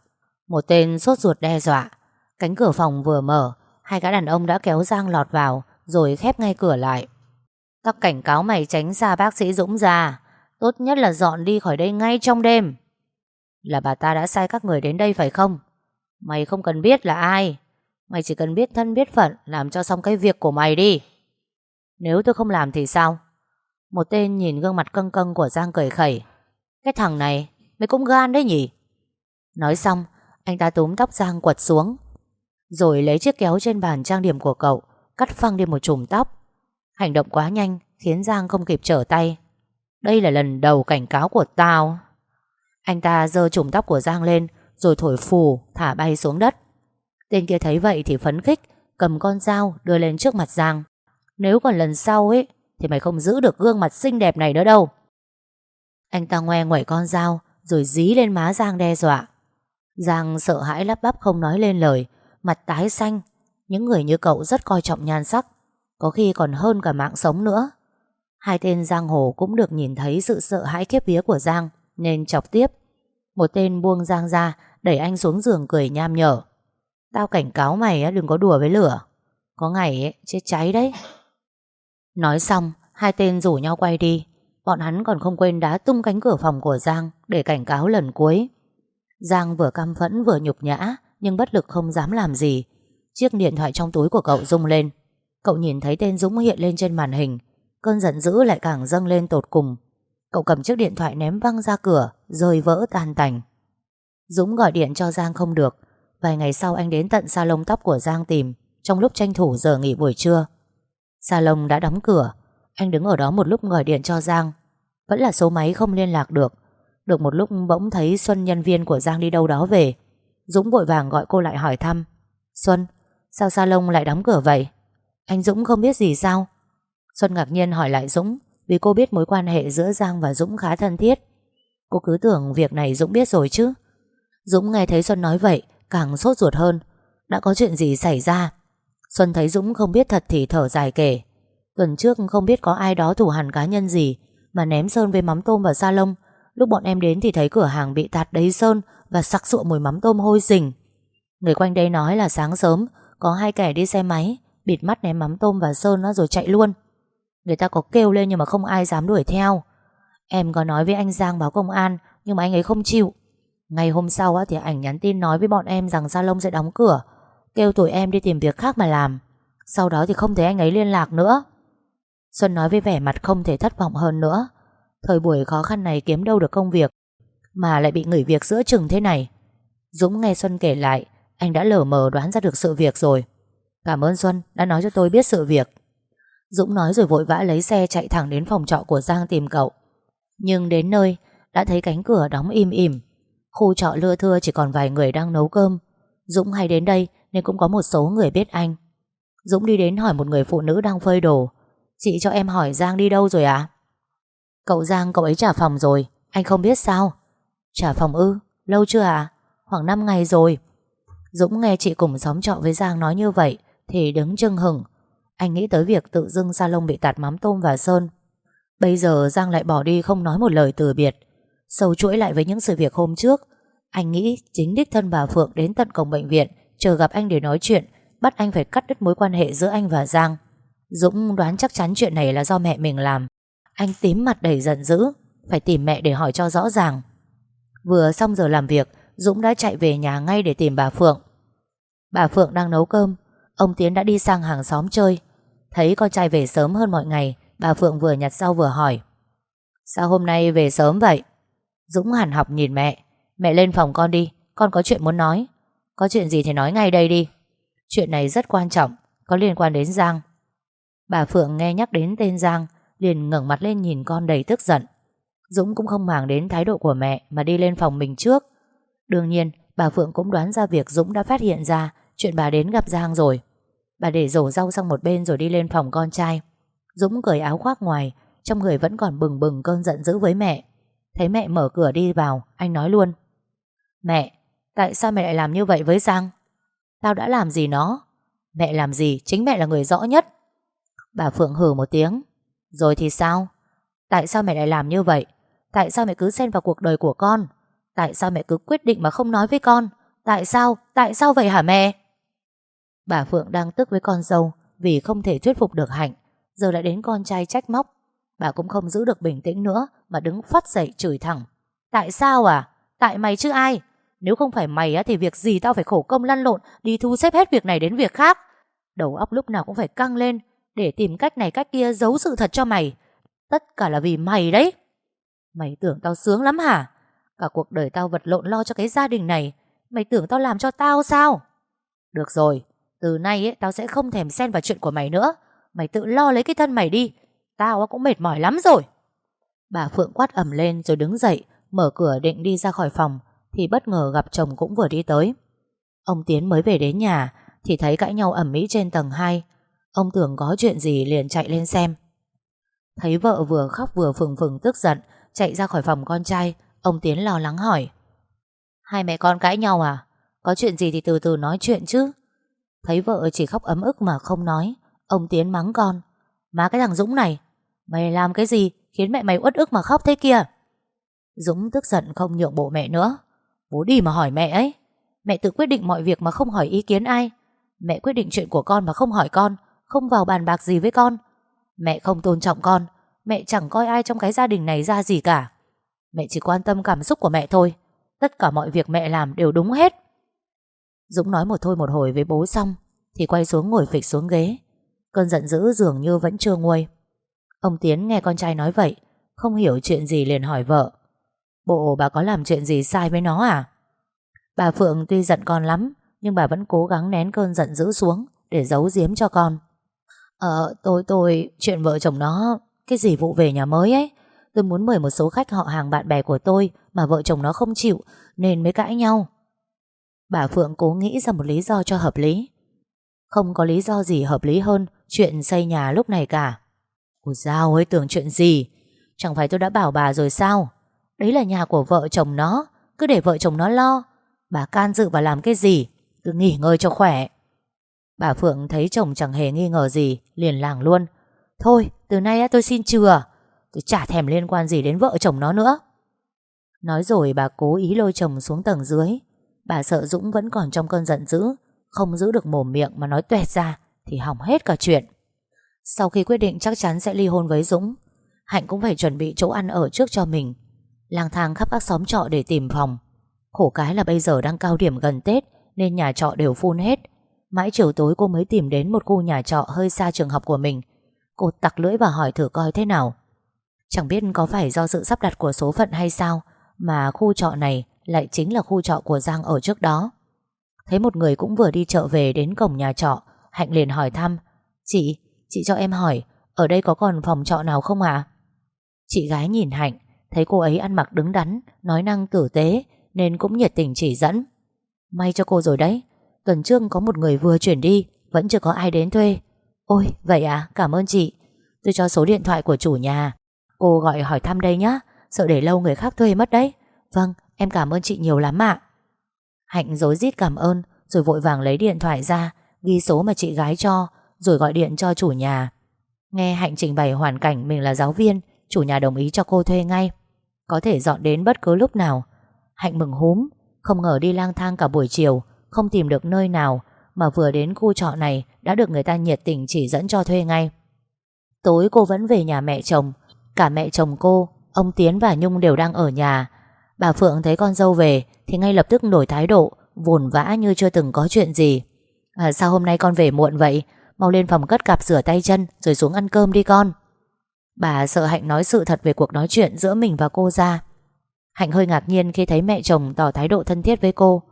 Một tên sốt ruột đe dọa Cánh cửa phòng vừa mở Hai gã đàn ông đã kéo Giang lọt vào, Rồi khép ngay cửa lại. Tao cảnh cáo mày tránh xa bác sĩ Dũng ra. Tốt nhất là dọn đi khỏi đây ngay trong đêm. Là bà ta đã sai các người đến đây phải không? Mày không cần biết là ai. Mày chỉ cần biết thân biết phận, Làm cho xong cái việc của mày đi. Nếu tôi không làm thì sao? Một tên nhìn gương mặt căng căng của Giang cười khẩy. Cái thằng này, Mày cũng gan đấy nhỉ? Nói xong, Anh ta túm tóc Giang quật xuống. Rồi lấy chiếc kéo trên bàn trang điểm của cậu, Cắt phăng đi một chùm tóc. Hành động quá nhanh, Khiến Giang không kịp trở tay. Đây là lần đầu cảnh cáo của tao. Anh ta giơ chùm tóc của Giang lên, Rồi thổi phù, Thả bay xuống đất. Tên kia thấy vậy thì phấn khích, Cầm con dao đưa lên trước mặt Giang. Nếu còn lần sau ấy, Thì mày không giữ được gương mặt xinh đẹp này nữa đâu. Anh ta ngoe ngoẩy con dao, Rồi dí lên má Giang đe dọa. Giang sợ hãi lắp bắp không nói lên lời Mặt tái xanh. Những người như cậu rất coi trọng nhan sắc Có khi còn hơn cả mạng sống nữa. Hai tên giang hồ cũng được nhìn thấy Sự sợ hãi khiếp vía của Giang Nên chọc tiếp. Một tên buông Giang ra Đẩy anh xuống giường cười nham nhở. Tao cảnh cáo mày đừng có đùa với lửa. Có ngày ấy, chết cháy đấy. Nói xong Hai tên rủ nhau quay đi. Bọn hắn còn không quên đá tung cánh cửa phòng của Giang Để cảnh cáo lần cuối. Giang vừa căm phẫn vừa nhục nhã nhưng bất lực không dám làm gì. Chiếc điện thoại trong túi của cậu rung lên. Cậu nhìn thấy tên Dũng hiện lên trên màn hình. Cơn giận dữ lại càng dâng lên tột cùng. Cậu cầm chiếc điện thoại ném văng ra cửa, Rơi vỡ tan tành. Dũng gọi điện cho Giang không được. Vài ngày sau anh đến tận salon tóc của Giang tìm, Trong lúc tranh thủ giờ nghỉ buổi trưa. Salon đã đóng cửa. Anh đứng ở đó một lúc gọi điện cho Giang. Vẫn là số máy không liên lạc được. Được một lúc bỗng thấy Xuân nhân viên của Giang đi đâu đó về. Dũng vội vàng gọi cô lại hỏi thăm. Xuân, sao salon lại đóng cửa vậy? Anh Dũng không biết gì sao? Xuân ngạc nhiên hỏi lại Dũng Vì cô biết mối quan hệ giữa Giang và Dũng khá thân thiết. Cô cứ tưởng việc này Dũng biết rồi chứ. Dũng nghe thấy Xuân nói vậy Càng sốt ruột hơn. Đã có chuyện gì xảy ra? Xuân thấy Dũng không biết thật thì thở dài kể. Tuần trước không biết có ai đó thủ hẳn cá nhân gì Mà ném sơn với mắm tôm vào salon Lúc bọn em đến thì thấy cửa hàng bị tạt đầy sơn Và sặc sụa mùi mắm tôm hôi rình. Người quanh đây nói là sáng sớm, Có hai kẻ đi xe máy, Bịt mắt ném mắm tôm và sơn nó rồi chạy luôn. Người ta có kêu lên nhưng mà không ai dám đuổi theo. Em có nói với anh Giang báo công an, Nhưng mà anh ấy không chịu. Ngày hôm sau thì ảnh nhắn tin nói với bọn em rằng salon sẽ đóng cửa, Kêu tụi em đi tìm việc khác mà làm. Sau đó thì không thấy anh ấy liên lạc nữa. Xuân nói với vẻ mặt không thể thất vọng hơn nữa. Thời buổi khó khăn này kiếm đâu được công việc, Mà lại bị nghỉ việc giữa chừng thế này. Dũng nghe Xuân kể lại, Anh đã lờ mờ đoán ra được sự việc rồi. Cảm ơn Xuân, đã nói cho tôi biết sự việc. Dũng nói rồi vội vã lấy xe chạy thẳng đến phòng trọ của Giang tìm cậu. Nhưng đến nơi, Đã thấy cánh cửa đóng im ỉm. Khu trọ lưa thưa chỉ còn vài người đang nấu cơm. Dũng hay đến đây Nên cũng có một số người biết anh. Dũng đi đến hỏi một người phụ nữ đang phơi đồ. Chị cho em hỏi Giang đi đâu rồi à Cậu Giang, cậu ấy trả phòng rồi. Anh không biết sao. Trả phòng ư? Lâu chưa à Khoảng 5 ngày rồi. Dũng nghe chị cùng xóm trọ với Giang nói như vậy Thì đứng chưng hừng Anh nghĩ tới việc tự dưng salon bị tạt mắm tôm và sơn. Bây giờ Giang lại bỏ đi không nói một lời từ biệt. Sâu chuỗi lại với những sự việc hôm trước. Anh nghĩ chính đích thân bà Phượng đến tận cổng bệnh viện, Chờ gặp anh để nói chuyện, Bắt anh phải cắt đứt mối quan hệ giữa anh và Giang. Dũng đoán chắc chắn chuyện này là do mẹ mình làm. Anh tím mặt đầy giận dữ, Phải tìm mẹ để hỏi cho rõ ràng. Vừa xong giờ làm việc, Dũng đã chạy về nhà ngay để tìm bà Phượng. Bà Phượng đang nấu cơm, Ông Tiến đã đi sang hàng xóm chơi. Thấy con trai về sớm hơn mọi ngày, Bà Phượng vừa nhặt rau vừa hỏi. Sao hôm nay về sớm vậy? Dũng hẳn học nhìn mẹ. Mẹ lên phòng con đi, Con có chuyện muốn nói. Có chuyện gì thì nói ngay đây đi. Chuyện này rất quan trọng, Có liên quan đến Giang. Bà Phượng nghe nhắc đến tên Giang Liền ngẩng mặt lên nhìn con đầy tức giận. Dũng cũng không màng đến thái độ của mẹ Mà đi lên phòng mình trước. Đương nhiên bà Phượng cũng đoán ra việc Dũng đã phát hiện ra Chuyện bà đến gặp Giang rồi. Bà để rổ rau sang một bên rồi đi lên phòng con trai. Dũng cởi áo khoác ngoài Trong người vẫn còn bừng bừng cơn giận dữ với mẹ. Thấy mẹ mở cửa đi vào Anh nói luôn. Mẹ, tại sao mẹ lại làm như vậy với Giang? Tao đã làm gì nó? Mẹ làm gì chính mẹ là người rõ nhất. Bà Phượng hừ một tiếng. Rồi thì sao Tại sao mẹ lại làm như vậy Tại sao mẹ cứ xen vào cuộc đời của con Tại sao mẹ cứ quyết định mà không nói với con Tại sao? Tại sao vậy hả mẹ? Bà Phượng đang tức với con dâu vì không thể thuyết phục được Hạnh. Giờ lại đến con trai trách móc. Bà cũng không giữ được bình tĩnh nữa mà đứng phát dậy chửi thẳng. Tại sao à? Tại mày chứ ai? Nếu không phải mày á thì việc gì tao phải khổ công lăn lộn, đi thu xếp hết việc này đến việc khác. Đầu óc lúc nào cũng phải căng lên để tìm cách này cách kia giấu sự thật cho mày. Tất cả là vì mày đấy. Mày tưởng tao sướng lắm hả? Cả cuộc đời tao vật lộn lo cho cái gia đình này. Mày tưởng tao làm cho tao sao? Được rồi, từ nay ấy, tao sẽ không thèm xen vào chuyện của mày nữa. Mày tự lo lấy cái thân mày đi. Tao cũng mệt mỏi lắm rồi. Bà Phượng quát ẩm lên rồi đứng dậy, mở cửa định đi ra khỏi phòng, thì bất ngờ gặp chồng cũng vừa đi tới. Ông Tiến mới về đến nhà, thì thấy cãi nhau ẩm mỹ trên tầng 2. Ông tưởng có chuyện gì liền chạy lên xem. Thấy vợ vừa khóc vừa phừng phừng tức giận, chạy ra khỏi phòng con trai, ông Tiến lo lắng hỏi. Hai mẹ con cãi nhau à? Có chuyện gì thì từ từ nói chuyện chứ. Thấy vợ chỉ khóc ấm ức mà không nói, ông Tiến mắng con. Má cái thằng Dũng này, mày làm cái gì khiến mẹ mày uất ức mà khóc thế kia? Dũng tức giận không nhượng bộ mẹ nữa. Bố đi mà hỏi mẹ ấy. Mẹ tự quyết định mọi việc mà không hỏi ý kiến ai. Mẹ quyết định chuyện của con mà không hỏi con, không vào bàn bạc gì với con. Mẹ không tôn trọng con, mẹ chẳng coi ai trong cái gia đình này ra gì cả. Mẹ chỉ quan tâm cảm xúc của mẹ thôi. Tất cả mọi việc mẹ làm đều đúng hết. Dũng nói một thôi một hồi với bố xong thì quay xuống ngồi phịch xuống ghế. Cơn giận dữ dường như vẫn chưa nguôi. Ông Tiến nghe con trai nói vậy, không hiểu chuyện gì liền hỏi vợ. Bộ bà có làm chuyện gì sai với nó à? Bà Phượng tuy giận con lắm, nhưng bà vẫn cố gắng nén cơn giận dữ xuống để giấu giếm cho con. Ờ, tôi, tôi, chuyện vợ chồng nó, cái gì vụ về nhà mới ấy. Tôi muốn mời một số khách họ hàng bạn bè của tôi mà vợ chồng nó không chịu nên mới cãi nhau. Bà Phượng cố nghĩ ra một lý do cho hợp lý. Không có lý do gì hợp lý hơn chuyện xây nhà lúc này cả. Ủa sao ấy tưởng chuyện gì? Chẳng phải tôi đã bảo bà rồi sao? Đấy là nhà của vợ chồng nó, cứ để vợ chồng nó lo. Bà can dự vào làm cái gì? Cứ nghỉ ngơi cho khỏe. Bà Phượng thấy chồng chẳng hề nghi ngờ gì, liền làng luôn. Thôi, từ nay tôi xin chừa. Tôi chả thèm liên quan gì đến vợ chồng nó nữa. Nói rồi bà cố ý lôi chồng xuống tầng dưới. Bà sợ Dũng vẫn còn trong cơn giận dữ, không giữ được mồm miệng mà nói tuẹt ra thì hỏng hết cả chuyện. Sau khi quyết định chắc chắn sẽ ly hôn với Dũng, Hạnh cũng phải chuẩn bị chỗ ăn ở trước cho mình. Lang thang khắp các xóm trọ để tìm phòng. Khổ cái là bây giờ đang cao điểm gần Tết nên nhà trọ đều full hết. Mãi chiều tối cô mới tìm đến một khu nhà trọ hơi xa trường học của mình. Cô tặc lưỡi và hỏi thử coi thế nào. Chẳng biết có phải do sự sắp đặt của số phận hay sao mà khu trọ này lại chính là khu trọ của Giang ở trước đó. Thấy một người cũng vừa đi chợ về đến cổng nhà trọ, Hạnh liền hỏi thăm. Chị, chị cho em hỏi, ở đây có còn phòng trọ nào không ạ? Chị gái nhìn Hạnh, thấy cô ấy ăn mặc đứng đắn, nói năng tử tế, nên cũng nhiệt tình chỉ dẫn. May cho cô rồi đấy, tuần trước có một người vừa chuyển đi, vẫn chưa có ai đến thuê. Ôi, vậy à, cảm ơn chị. Tôi cho số điện thoại của chủ nhà. Cô gọi hỏi thăm đây nhá, sợ để lâu người khác thuê mất đấy. Vâng, em cảm ơn chị nhiều lắm ạ. Hạnh dối rít cảm ơn, rồi vội vàng lấy điện thoại ra, ghi số mà chị gái cho, rồi gọi điện cho chủ nhà. Nghe Hạnh trình bày hoàn cảnh mình là giáo viên, chủ nhà đồng ý cho cô thuê ngay. Có thể dọn đến bất cứ lúc nào. Hạnh mừng húm, không ngờ đi lang thang cả buổi chiều, không tìm được nơi nào, mà vừa đến khu trọ này đã được người ta nhiệt tình chỉ dẫn cho thuê ngay. Tối cô vẫn về nhà mẹ chồng, cả mẹ chồng cô, ông Tiến và Nhung đều đang ở nhà. Bà Phượng thấy con dâu về thì ngay lập tức đổi thái độ, vồn vã như chưa từng có chuyện gì. À, sao hôm nay con về muộn vậy? Mau lên phòng cất cặp rửa tay chân rồi xuống ăn cơm đi con. Bà sợ Hạnh nói sự thật về cuộc nói chuyện giữa mình và cô ra. Hạnh hơi ngạc nhiên khi thấy mẹ chồng tỏ thái độ thân thiết với cô.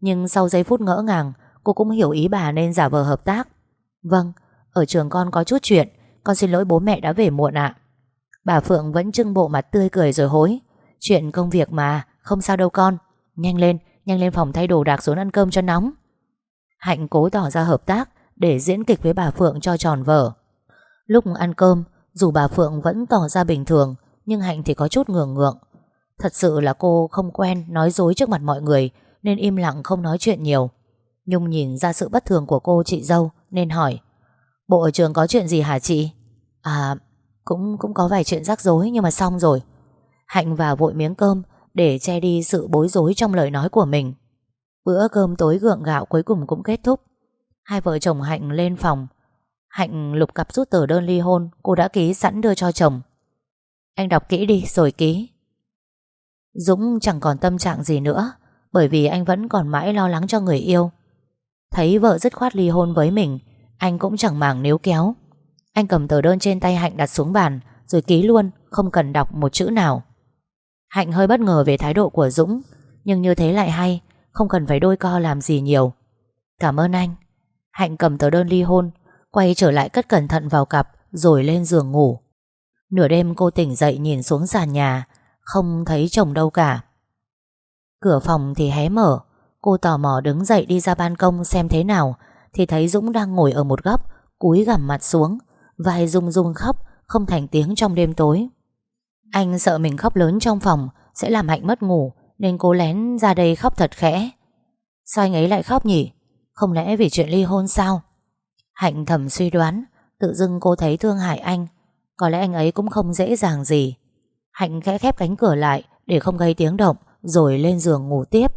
Nhưng sau giây phút ngỡ ngàng, cô cũng hiểu ý bà nên giả vờ hợp tác. Vâng, ở trường con có chút chuyện, con xin lỗi bố mẹ đã về muộn ạ. Bà Phượng vẫn trưng bộ mặt tươi cười rồi hối. Chuyện công việc mà, không sao đâu con. Nhanh lên, nhanh lên phòng thay đồ đạc xuống ăn cơm cho nóng. Hạnh cố tỏ ra hợp tác để diễn kịch với bà Phượng cho tròn vở. Lúc ăn cơm, dù bà Phượng vẫn tỏ ra bình thường, nhưng Hạnh thì có chút ngường ngượng. Thật sự là cô không quen nói dối trước mặt mọi người, nên im lặng không nói chuyện nhiều. Nhung nhìn ra sự bất thường của cô chị dâu, nên hỏi. Bộ ở trường có chuyện gì hả chị? À, cũng cũng có vài chuyện rắc rối nhưng mà xong rồi. Hạnh vào vội miếng cơm để che đi sự bối rối trong lời nói của mình. Bữa cơm tối gượng gạo cuối cùng cũng kết thúc Hai vợ chồng Hạnh lên phòng Hạnh lục cặp rút tờ đơn ly hôn Cô đã ký sẵn đưa cho chồng Anh đọc kỹ đi rồi ký Dũng chẳng còn tâm trạng gì nữa bởi vì anh vẫn còn mãi lo lắng cho người yêu. Thấy vợ dứt khoát ly hôn với mình, Anh cũng chẳng màng níu kéo. Anh cầm tờ đơn trên tay Hạnh đặt xuống bàn, Rồi ký luôn, Không cần đọc một chữ nào. Hạnh hơi bất ngờ về thái độ của Dũng, Nhưng như thế lại hay, Không cần phải đôi co làm gì nhiều. Cảm ơn anh. Hạnh cầm tờ đơn ly hôn, Quay trở lại cất cẩn thận vào cặp, Rồi lên giường ngủ. Nửa đêm cô tỉnh dậy nhìn xuống sàn nhà, Không thấy chồng đâu cả. Cửa phòng thì hé mở. Cô tò mò đứng dậy đi ra ban công xem thế nào, Thì thấy Dũng đang ngồi ở một góc, Cúi gằm mặt xuống. Vai rung rung khóc, Không thành tiếng trong đêm tối. Anh sợ mình khóc lớn trong phòng, Sẽ làm Hạnh mất ngủ, Nên cố lén ra đây khóc thật khẽ. Sao anh ấy lại khóc nhỉ? Không lẽ vì chuyện ly hôn sao? Hạnh thầm suy đoán, Tự dưng cô thấy thương hại anh. Có lẽ anh ấy cũng không dễ dàng gì. Hạnh khẽ khép cánh cửa lại Để không gây tiếng động. Rồi lên giường ngủ tiếp.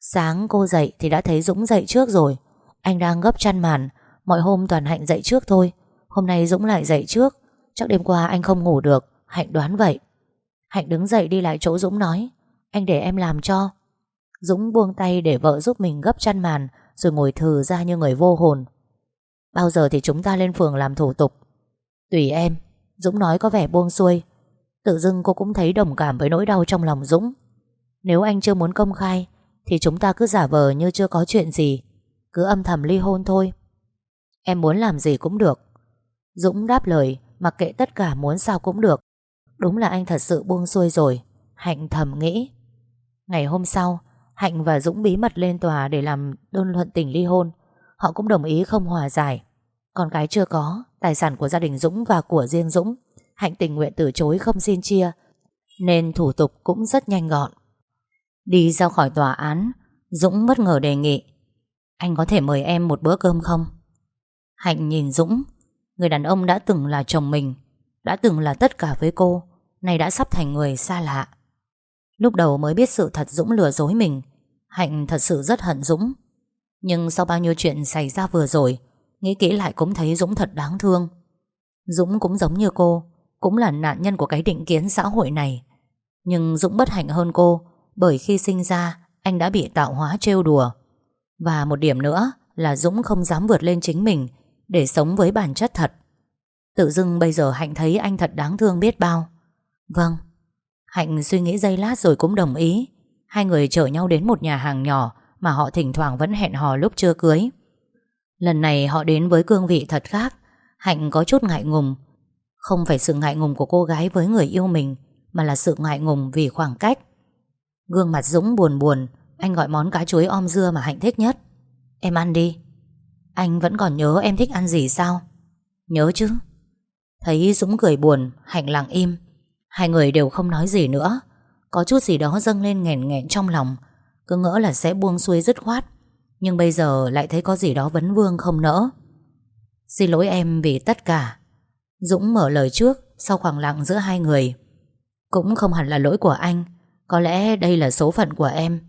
Sáng cô dậy thì đã thấy Dũng dậy trước rồi. Anh đang gấp chăn màn. Mọi hôm toàn Hạnh dậy trước thôi. Hôm nay Dũng lại dậy trước. Chắc đêm qua anh không ngủ được. Hạnh đoán vậy. Hạnh đứng dậy đi lại chỗ Dũng nói. Anh để em làm cho. Dũng buông tay để vợ giúp mình gấp chăn màn, Rồi ngồi thừ ra như người vô hồn. Bao giờ thì chúng ta lên phường làm thủ tục? Tùy em. Dũng nói có vẻ buông xuôi. Tự dưng cô cũng thấy đồng cảm với nỗi đau trong lòng Dũng. Nếu anh chưa muốn công khai, Thì chúng ta cứ giả vờ như chưa có chuyện gì. Cứ âm thầm ly hôn thôi. Em muốn làm gì cũng được. Dũng đáp lời, Mặc kệ tất cả muốn sao cũng được. Đúng là anh thật sự buông xuôi rồi. Hạnh thầm nghĩ. Ngày hôm sau, Hạnh và Dũng bí mật lên tòa để làm đơn luận tình ly hôn. Họ cũng đồng ý không hòa giải. Con cái chưa có, Tài sản của gia đình Dũng và của riêng Dũng. Hạnh tình nguyện từ chối không xin chia, Nên thủ tục cũng rất nhanh gọn. Đi ra khỏi tòa án, Dũng bất ngờ đề nghị, Anh có thể mời em một bữa cơm không? Hạnh nhìn Dũng, Người đàn ông đã từng là chồng mình, Đã từng là tất cả với cô, Nay đã sắp thành người xa lạ. Lúc đầu mới biết sự thật Dũng lừa dối mình, Hạnh thật sự rất hận Dũng. Nhưng sau bao nhiêu chuyện xảy ra vừa rồi, Nghĩ kỹ lại cũng thấy Dũng thật đáng thương. Dũng cũng giống như cô, Cũng là nạn nhân của cái định kiến xã hội này. Nhưng Dũng bất hạnh hơn cô bởi khi sinh ra, Anh đã bị tạo hóa trêu đùa. Và một điểm nữa là Dũng không dám vượt lên chính mình Để sống với bản chất thật. Tự dưng bây giờ Hạnh thấy anh thật đáng thương biết bao. Vâng Hạnh suy nghĩ giây lát rồi cũng đồng ý. Hai người chở nhau đến một nhà hàng nhỏ Mà họ thỉnh thoảng vẫn hẹn hò lúc chưa cưới. Lần này họ đến với cương vị thật khác. Hạnh có chút ngại ngùng. Không phải sự ngại ngùng của cô gái với người yêu mình, Mà là sự ngại ngùng vì khoảng cách. Gương mặt Dũng buồn buồn, Anh gọi món cá chuối om dưa mà Hạnh thích nhất. Em ăn đi. Anh vẫn còn nhớ em thích ăn gì sao? Nhớ chứ. Thấy Dũng cười buồn, Hạnh lặng im. Hai người đều không nói gì nữa. Có chút gì đó dâng lên nghẹn nghẹn trong lòng. Cứ ngỡ là sẽ buông xuôi dứt khoát. Nhưng bây giờ lại thấy có gì đó vấn vương không nỡ. Xin lỗi em vì tất cả. Dũng mở lời trước, Sau khoảng lặng giữa hai người. Cũng không hẳn là lỗi của anh. Có lẽ đây là số phận của em.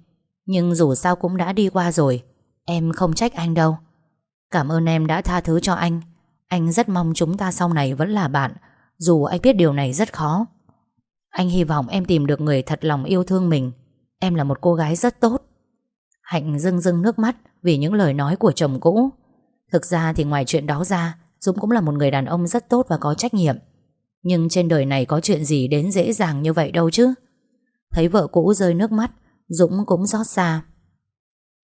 Nhưng dù sao cũng đã đi qua rồi. Em không trách anh đâu. Cảm ơn em đã tha thứ cho anh. Anh rất mong chúng ta sau này vẫn là bạn. Dù anh biết điều này rất khó. Anh hy vọng em tìm được người thật lòng yêu thương mình. Em là một cô gái rất tốt. Hạnh rưng rưng nước mắt Vì những lời nói của chồng cũ. Thực ra thì ngoài chuyện đó ra, Dũng cũng là một người đàn ông rất tốt và có trách nhiệm. Nhưng trên đời này có chuyện gì đến dễ dàng như vậy đâu chứ? Thấy vợ cũ rơi nước mắt, Dũng cũng rót xa.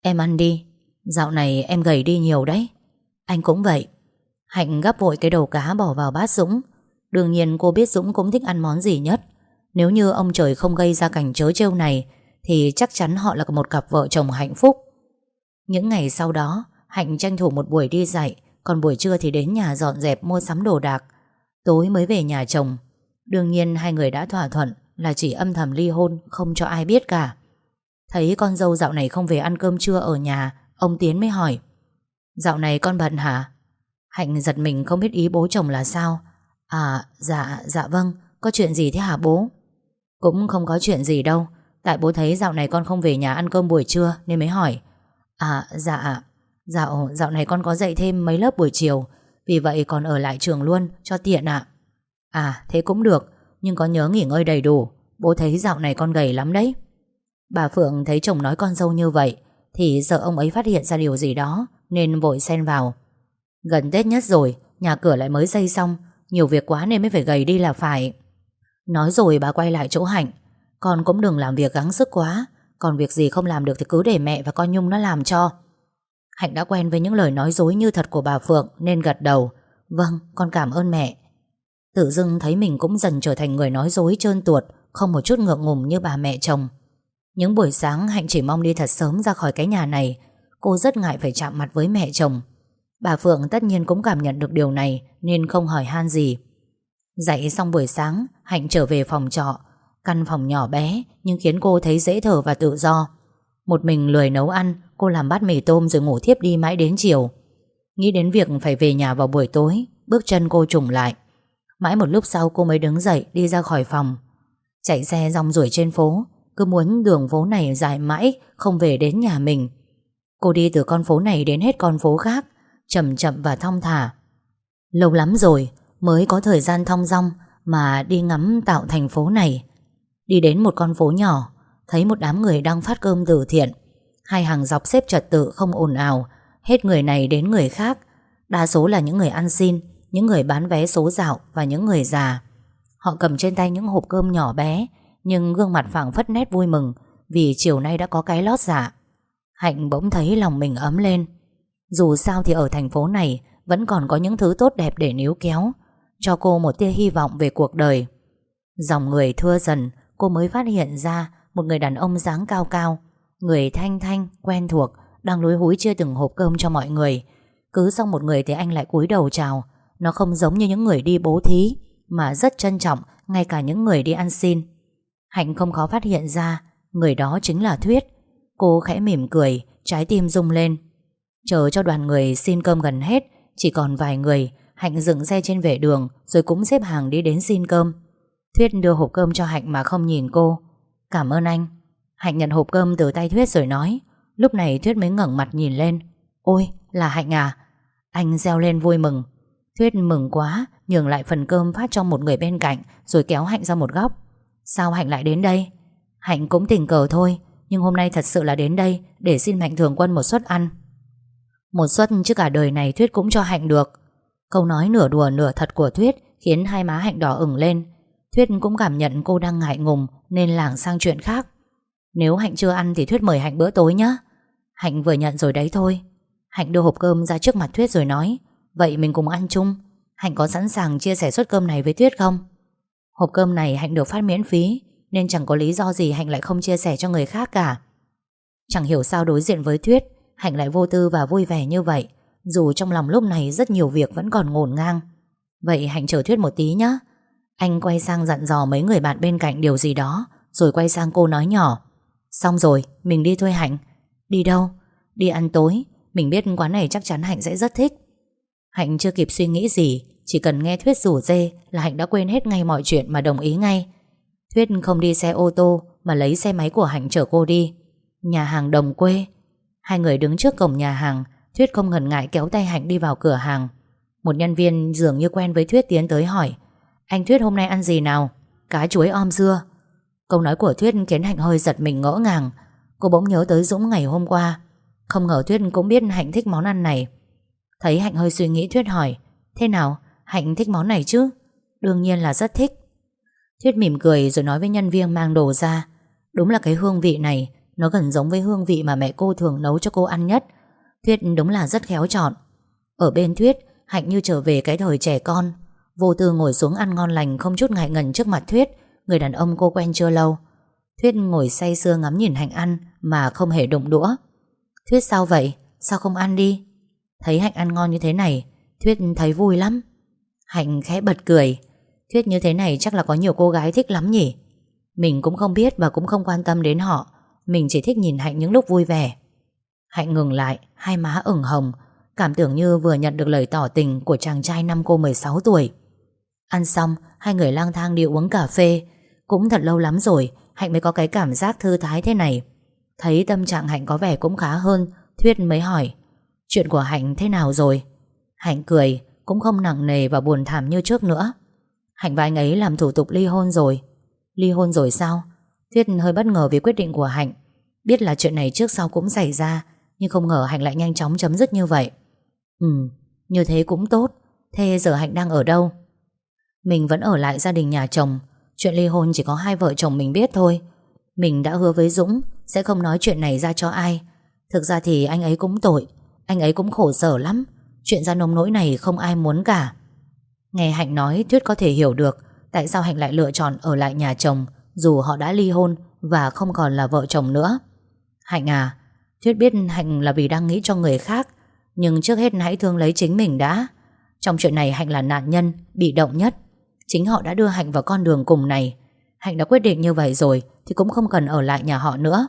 Em ăn đi, Dạo này em gầy đi nhiều đấy. Anh cũng vậy. Hạnh gắp vội cái đầu cá bỏ vào bát Dũng. Đương nhiên cô biết Dũng cũng thích ăn món gì nhất. Nếu như ông trời không gây ra cảnh chớ trêu này, Thì chắc chắn họ là một cặp vợ chồng hạnh phúc. Những ngày sau đó, Hạnh tranh thủ một buổi đi dạy, Còn buổi trưa thì đến nhà dọn dẹp mua sắm đồ đạc. Tối mới về nhà chồng. Đương nhiên hai người đã thỏa thuận là chỉ âm thầm ly hôn Không cho ai biết cả. Thấy con dâu dạo này không về ăn cơm trưa ở nhà Ông Tiến mới hỏi Dạo này con bận hả? Hạnh giật mình không biết ý bố chồng là sao. À dạ dạ vâng Có chuyện gì thế hả bố? Cũng không có chuyện gì đâu Tại bố thấy dạo này con không về nhà ăn cơm buổi trưa Nên mới hỏi. À dạ Dạo, dạo này con có dạy thêm mấy lớp buổi chiều Vì vậy còn ở lại trường luôn Cho tiện ạ. À thế cũng được nhưng có nhớ nghỉ ngơi đầy đủ. Bố thấy dạo này con gầy lắm đấy. Bà Phượng thấy chồng nói con dâu như vậy, Thì sợ ông ấy phát hiện ra điều gì đó, Nên vội xen vào. Gần Tết nhất rồi, Nhà cửa lại mới xây xong, Nhiều việc quá nên mới phải gầy đi là phải. Nói rồi bà quay lại chỗ Hạnh. Con cũng đừng làm việc gắng sức quá, Còn việc gì không làm được thì cứ để mẹ và con Nhung nó làm cho. Hạnh đã quen với những lời nói dối như thật của bà Phượng Nên gật đầu. Vâng con cảm ơn mẹ. Tự dưng thấy mình cũng dần trở thành người nói dối trơn tuột, Không một chút ngượng ngùng như bà mẹ chồng. Những buổi sáng, Hạnh chỉ mong đi thật sớm ra khỏi cái nhà này. Cô rất ngại phải chạm mặt với mẹ chồng. Bà Phượng tất nhiên cũng cảm nhận được điều này, Nên không hỏi han gì. Dạy xong buổi sáng, Hạnh trở về phòng trọ. Căn phòng nhỏ bé, Nhưng khiến cô thấy dễ thở và tự do. Một mình lười nấu ăn, Cô làm bát mì tôm rồi ngủ thiếp đi mãi đến chiều. Nghĩ đến việc phải về nhà vào buổi tối, Bước chân cô trùng lại. Mãi một lúc sau cô mới đứng dậy, Đi ra khỏi phòng. Chạy xe rong ruổi trên phố, Cứ muốn đường phố này dài mãi, Không về đến nhà mình. Cô đi từ con phố này đến hết con phố khác, Chậm chậm và thong thả. Lâu lắm rồi, Mới có thời gian thong dong Mà đi ngắm tạo thành phố này. Đi đến một con phố nhỏ, Thấy một đám người đang phát cơm từ thiện. Hai hàng dọc xếp trật tự không ồn ào, Hết người này đến người khác. Đa số là những người ăn xin. Những người bán vé số dạo Và những người già. Họ cầm trên tay những hộp cơm nhỏ bé Nhưng gương mặt phảng phất nét vui mừng Vì chiều nay đã có cái lót dạ. Hạnh bỗng thấy lòng mình ấm lên. Dù sao thì ở thành phố này Vẫn còn có những thứ tốt đẹp để níu kéo Cho cô một tia hy vọng về cuộc đời. Dòng người thưa dần Cô mới phát hiện ra Một người đàn ông dáng cao cao Người thanh thanh, quen thuộc Đang lối húi chia từng hộp cơm cho mọi người. Cứ xong một người thì anh lại cúi đầu chào nó không giống như những người đi bố thí Mà rất trân trọng Ngay cả những người đi ăn xin. Hạnh không khó phát hiện ra Người đó chính là Thuyết. Cô khẽ mỉm cười, trái tim rung lên. Chờ cho đoàn người xin cơm gần hết Chỉ còn vài người Hạnh dựng xe trên vệ đường Rồi cũng xếp hàng đi đến xin cơm. Thuyết đưa hộp cơm cho Hạnh mà không nhìn cô. Cảm ơn anh. Hạnh nhận hộp cơm từ tay Thuyết rồi nói. Lúc này Thuyết mới ngẩng mặt nhìn lên. Ôi là Hạnh à? Anh reo lên vui mừng. Thuyết mừng quá, nhường lại phần cơm phát cho một người bên cạnh, Rồi kéo Hạnh ra một góc. Sao Hạnh lại đến đây? Hạnh cũng tình cờ thôi, Nhưng hôm nay thật sự là đến đây Để xin Mạnh Thường Quân một suất ăn. Một suất chứ cả đời này Thuyết cũng cho Hạnh được. Câu nói nửa đùa nửa thật của Thuyết Khiến hai má Hạnh đỏ ửng lên. Thuyết cũng cảm nhận cô đang ngại ngùng Nên lảng sang chuyện khác. Nếu Hạnh chưa ăn thì Thuyết mời Hạnh bữa tối nhé Hạnh vừa nhận rồi đấy thôi. Hạnh đưa hộp cơm ra trước mặt Thuyết rồi nói Vậy mình cùng ăn chung. Hạnh có sẵn sàng chia sẻ suất cơm này với tuyết không? Hộp cơm này Hạnh được phát miễn phí Nên chẳng có lý do gì Hạnh lại không chia sẻ cho người khác cả. Chẳng hiểu sao đối diện với tuyết Hạnh lại vô tư và vui vẻ như vậy Dù trong lòng lúc này rất nhiều việc vẫn còn ngổn ngang. Vậy Hạnh chờ tuyết một tí nhé Anh quay sang dặn dò mấy người bạn bên cạnh điều gì đó Rồi quay sang cô nói nhỏ. Xong rồi, mình đi thôi Hạnh. Đi đâu? Đi ăn tối. Mình biết quán này chắc chắn Hạnh sẽ rất thích. Hạnh chưa kịp suy nghĩ gì, Chỉ cần nghe Thuyết rủ dê Là Hạnh đã quên hết ngay mọi chuyện mà đồng ý ngay. Thuyết không đi xe ô tô Mà lấy xe máy của Hạnh chở cô đi. Nhà hàng đồng quê. Hai người đứng trước cổng nhà hàng, Thuyết không ngần ngại kéo tay Hạnh đi vào cửa hàng. Một nhân viên dường như quen với Thuyết tiến tới hỏi, Anh Thuyết hôm nay ăn gì nào? Cá chuối om dưa. Câu nói của Thuyết khiến Hạnh hơi giật mình ngỡ ngàng. Cô bỗng nhớ tới Dũng ngày hôm qua. Không ngờ Thuyết cũng biết Hạnh thích món ăn này. Thấy Hạnh hơi suy nghĩ Thuyết hỏi, Thế nào? Hạnh thích món này chứ? Đương nhiên là rất thích. Thuyết mỉm cười rồi nói với nhân viên mang đồ ra. Đúng là cái hương vị này, Nó gần giống với hương vị mà mẹ cô thường nấu cho cô ăn nhất. Thuyết đúng là rất khéo chọn. Ở bên Thuyết, Hạnh như trở về cái thời trẻ con. Vô tư ngồi xuống ăn ngon lành Không chút ngại ngần trước mặt Thuyết, Người đàn ông cô quen chưa lâu. Thuyết ngồi say sưa ngắm nhìn Hạnh ăn Mà không hề đụng đũa. Thuyết sao vậy? Sao không ăn đi? Thấy Hạnh ăn ngon như thế này, Thuyết thấy vui lắm. Hạnh khẽ bật cười. Thuyết như thế này chắc là có nhiều cô gái thích lắm nhỉ? Mình cũng không biết và cũng không quan tâm đến họ. Mình chỉ thích nhìn Hạnh những lúc vui vẻ. Hạnh ngừng lại, Hai má ửng hồng, Cảm tưởng như vừa nhận được lời tỏ tình Của chàng trai năm cô 16 tuổi. Ăn xong, Hai người lang thang đi uống cà phê. Cũng thật lâu lắm rồi, Hạnh mới có cái cảm giác thư thái thế này. Thấy tâm trạng Hạnh có vẻ cũng khá hơn, Thuyết mới hỏi Chuyện của Hạnh thế nào rồi? Hạnh cười, cũng không nặng nề và buồn thảm như trước nữa. Hạnh và anh ấy làm thủ tục ly hôn rồi. Ly hôn rồi sao? Thuyết hơi bất ngờ vì quyết định của Hạnh. Biết là chuyện này trước sau cũng xảy ra, Nhưng không ngờ Hạnh lại nhanh chóng chấm dứt như vậy. Ừ Như thế cũng tốt. Thế giờ Hạnh đang ở đâu? Mình vẫn ở lại gia đình nhà chồng. Chuyện ly hôn chỉ có hai vợ chồng mình biết thôi. Mình đã hứa với Dũng Sẽ không nói chuyện này ra cho ai. Thực ra thì anh ấy cũng tội. Anh ấy cũng khổ sở lắm. Chuyện ra nông nỗi này không ai muốn cả. Nghe Hạnh nói, thuyết có thể hiểu được Tại sao Hạnh lại lựa chọn ở lại nhà chồng, Dù họ đã ly hôn Và không còn là vợ chồng nữa. Hạnh à thuyết biết Hạnh là vì đang nghĩ cho người khác, Nhưng trước hết hãy thương lấy chính mình đã. Trong chuyện này Hạnh là nạn nhân, Bị động nhất. Chính họ đã đưa Hạnh vào con đường cùng này. Hạnh đã quyết định như vậy rồi Thì cũng không cần ở lại nhà họ nữa.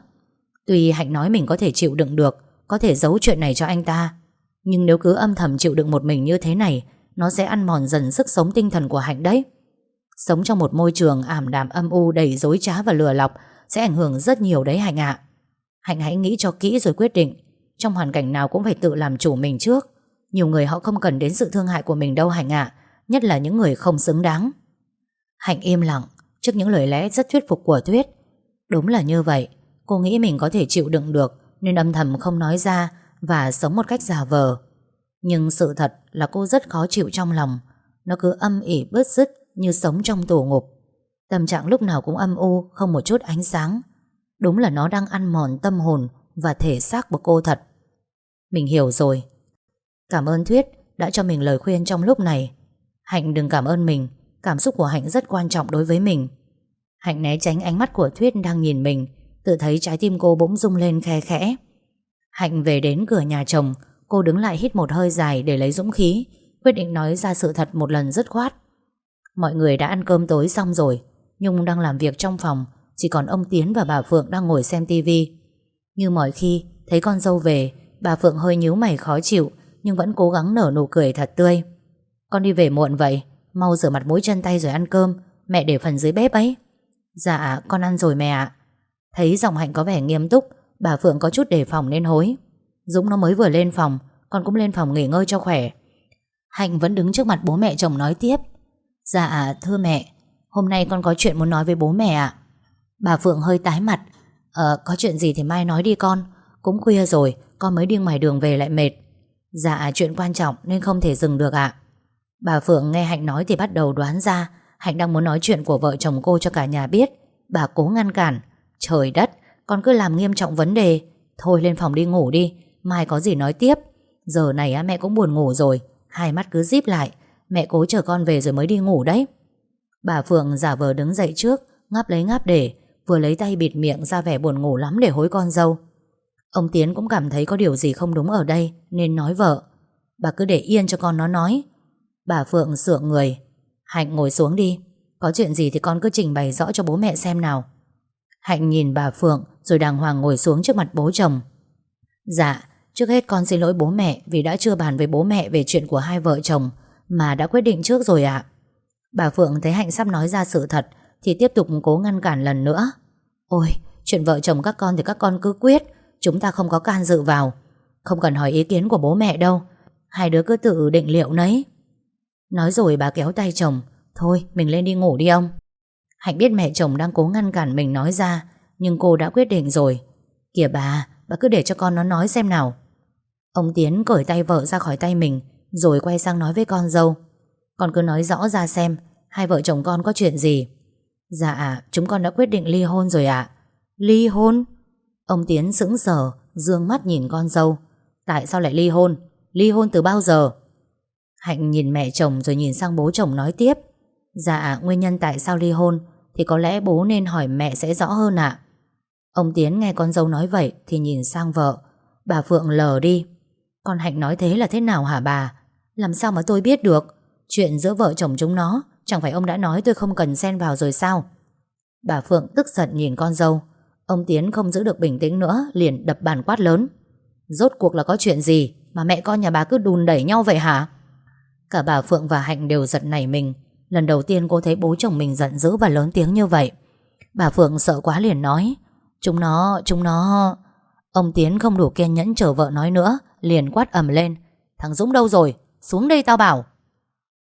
Tuy Hạnh nói mình có thể chịu đựng được có thể giấu chuyện này cho anh ta. Nhưng nếu cứ âm thầm chịu đựng một mình như thế này, Nó sẽ ăn mòn dần sức sống tinh thần của Hạnh đấy. Sống trong một môi trường ảm đạm âm u đầy dối trá và lừa lọc Sẽ ảnh hưởng rất nhiều đấy Hạnh ạ. Hạnh hãy nghĩ cho kỹ rồi quyết định, Trong hoàn cảnh nào cũng phải tự làm chủ mình trước. Nhiều người họ không cần đến sự thương hại của mình đâu Hạnh ạ, Nhất là những người không xứng đáng. Hạnh im lặng, Trước những lời lẽ rất thuyết phục của Tuyết. Đúng là như vậy, Cô nghĩ mình có thể chịu đựng được nên âm thầm không nói ra Và sống một cách giả vờ. Nhưng sự thật là cô rất khó chịu trong lòng. Nó cứ âm ỉ bứt rứt Như sống trong tù ngục. Tâm trạng lúc nào cũng âm u, Không một chút ánh sáng. Đúng là nó đang ăn mòn tâm hồn Và thể xác của cô thật. Mình hiểu rồi. Cảm ơn Thuyết đã cho mình lời khuyên trong lúc này. Hạnh đừng cảm ơn mình. Cảm xúc của Hạnh rất quan trọng đối với mình. Hạnh né tránh ánh mắt của Thuyết đang nhìn mình. Tự thấy trái tim cô bỗng rung lên khe khẽ. Hạnh về đến cửa nhà chồng, Cô đứng lại hít một hơi dài để lấy dũng khí, Quyết định nói ra sự thật một lần dứt khoát. Mọi người đã ăn cơm tối xong rồi, Nhung đang làm việc trong phòng, Chỉ còn ông Tiến và bà Phượng đang ngồi xem tivi Như mọi khi, Thấy con dâu về, Bà Phượng hơi nhíu mày khó chịu, Nhưng vẫn cố gắng nở nụ cười thật tươi. Con đi về muộn vậy, Mau rửa mặt mũi chân tay rồi ăn cơm, Mẹ để phần dưới bếp ấy. Dạ con ăn rồi mẹ ạ. Thấy giọng Hạnh có vẻ nghiêm túc, Bà Phượng có chút đề phòng nên hối. Dũng nó mới vừa lên phòng, Con cũng lên phòng nghỉ ngơi cho khỏe. Hạnh vẫn đứng trước mặt bố mẹ chồng nói tiếp. Dạ thưa mẹ, Hôm nay con có chuyện muốn nói với bố mẹ ạ. Bà Phượng hơi tái mặt. Ờ có chuyện gì thì mai nói đi con. Cũng khuya rồi, Con mới đi ngoài đường về lại mệt. Dạ chuyện quan trọng nên không thể dừng được ạ. Bà Phượng nghe Hạnh nói thì bắt đầu đoán ra. Hạnh đang muốn nói chuyện của vợ chồng cô cho cả nhà biết. Bà cố ngăn cản. Trời đất, con cứ làm nghiêm trọng vấn đề. Thôi lên phòng đi ngủ đi Mai có gì nói tiếp. Giờ này mẹ cũng buồn ngủ rồi Hai mắt cứ díp lại. Mẹ cố chờ con về rồi mới đi ngủ đấy. Bà Phượng giả vờ đứng dậy trước Ngáp lấy ngáp để Vừa lấy tay bịt miệng ra vẻ buồn ngủ lắm để hối con dâu. Ông Tiến cũng cảm thấy có điều gì không đúng ở đây Nên nói vợ. Bà cứ để yên cho con nó nói. Bà Phượng sửa người. Hạnh ngồi xuống đi Có chuyện gì thì con cứ trình bày rõ cho bố mẹ xem nào. Hạnh nhìn bà Phượng, Rồi đàng hoàng ngồi xuống trước mặt bố chồng. Dạ Trước hết con xin lỗi bố mẹ Vì đã chưa bàn với bố mẹ về chuyện của hai vợ chồng Mà đã quyết định trước rồi ạ. Bà Phượng thấy Hạnh sắp nói ra sự thật Thì tiếp tục cố ngăn cản lần nữa. Ôi, Chuyện vợ chồng các con thì các con cứ quyết, Chúng ta không có can dự vào. Không cần hỏi ý kiến của bố mẹ đâu, Hai đứa cứ tự định liệu nấy. Nói rồi bà kéo tay chồng, Thôi, mình lên đi ngủ đi ông. Hạnh biết mẹ chồng đang cố ngăn cản mình nói ra Nhưng cô đã quyết định rồi. Kìa bà, bà cứ để cho con nó nói xem nào. Ông Tiến cởi tay vợ ra khỏi tay mình Rồi quay sang nói với con dâu. Con cứ nói rõ ra xem Hai vợ chồng con có chuyện gì. Dạ, chúng con đã quyết định ly hôn rồi ạ. Ly hôn? Ông Tiến sững sờ Dương mắt nhìn con dâu. Tại sao lại ly hôn? Ly hôn từ bao giờ? Hạnh nhìn mẹ chồng rồi nhìn sang bố chồng nói tiếp. Dạ nguyên nhân tại sao ly hôn Thì có lẽ bố nên hỏi mẹ sẽ rõ hơn ạ. Ông Tiến nghe con dâu nói vậy Thì nhìn sang vợ. Bà Phượng lờ đi. Con Hạnh nói thế là thế nào hả bà? Làm sao mà tôi biết được? Chuyện giữa vợ chồng chúng nó, Chẳng phải ông đã nói tôi không cần xen vào rồi sao? Bà Phượng tức giận nhìn con dâu. Ông Tiến không giữ được bình tĩnh nữa, Liền đập bàn quát lớn. Rốt cuộc là có chuyện gì Mà mẹ con nhà bà cứ đùn đẩy nhau vậy hả? Cả bà Phượng và Hạnh đều giận nảy mình. Lần đầu tiên cô thấy bố chồng mình giận dữ và lớn tiếng như vậy. Bà Phượng sợ quá liền nói Chúng nó, chúng nó Ông Tiến không đủ kiên nhẫn chờ vợ nói nữa Liền quát ầm lên Thằng Dũng đâu rồi, xuống đây tao bảo.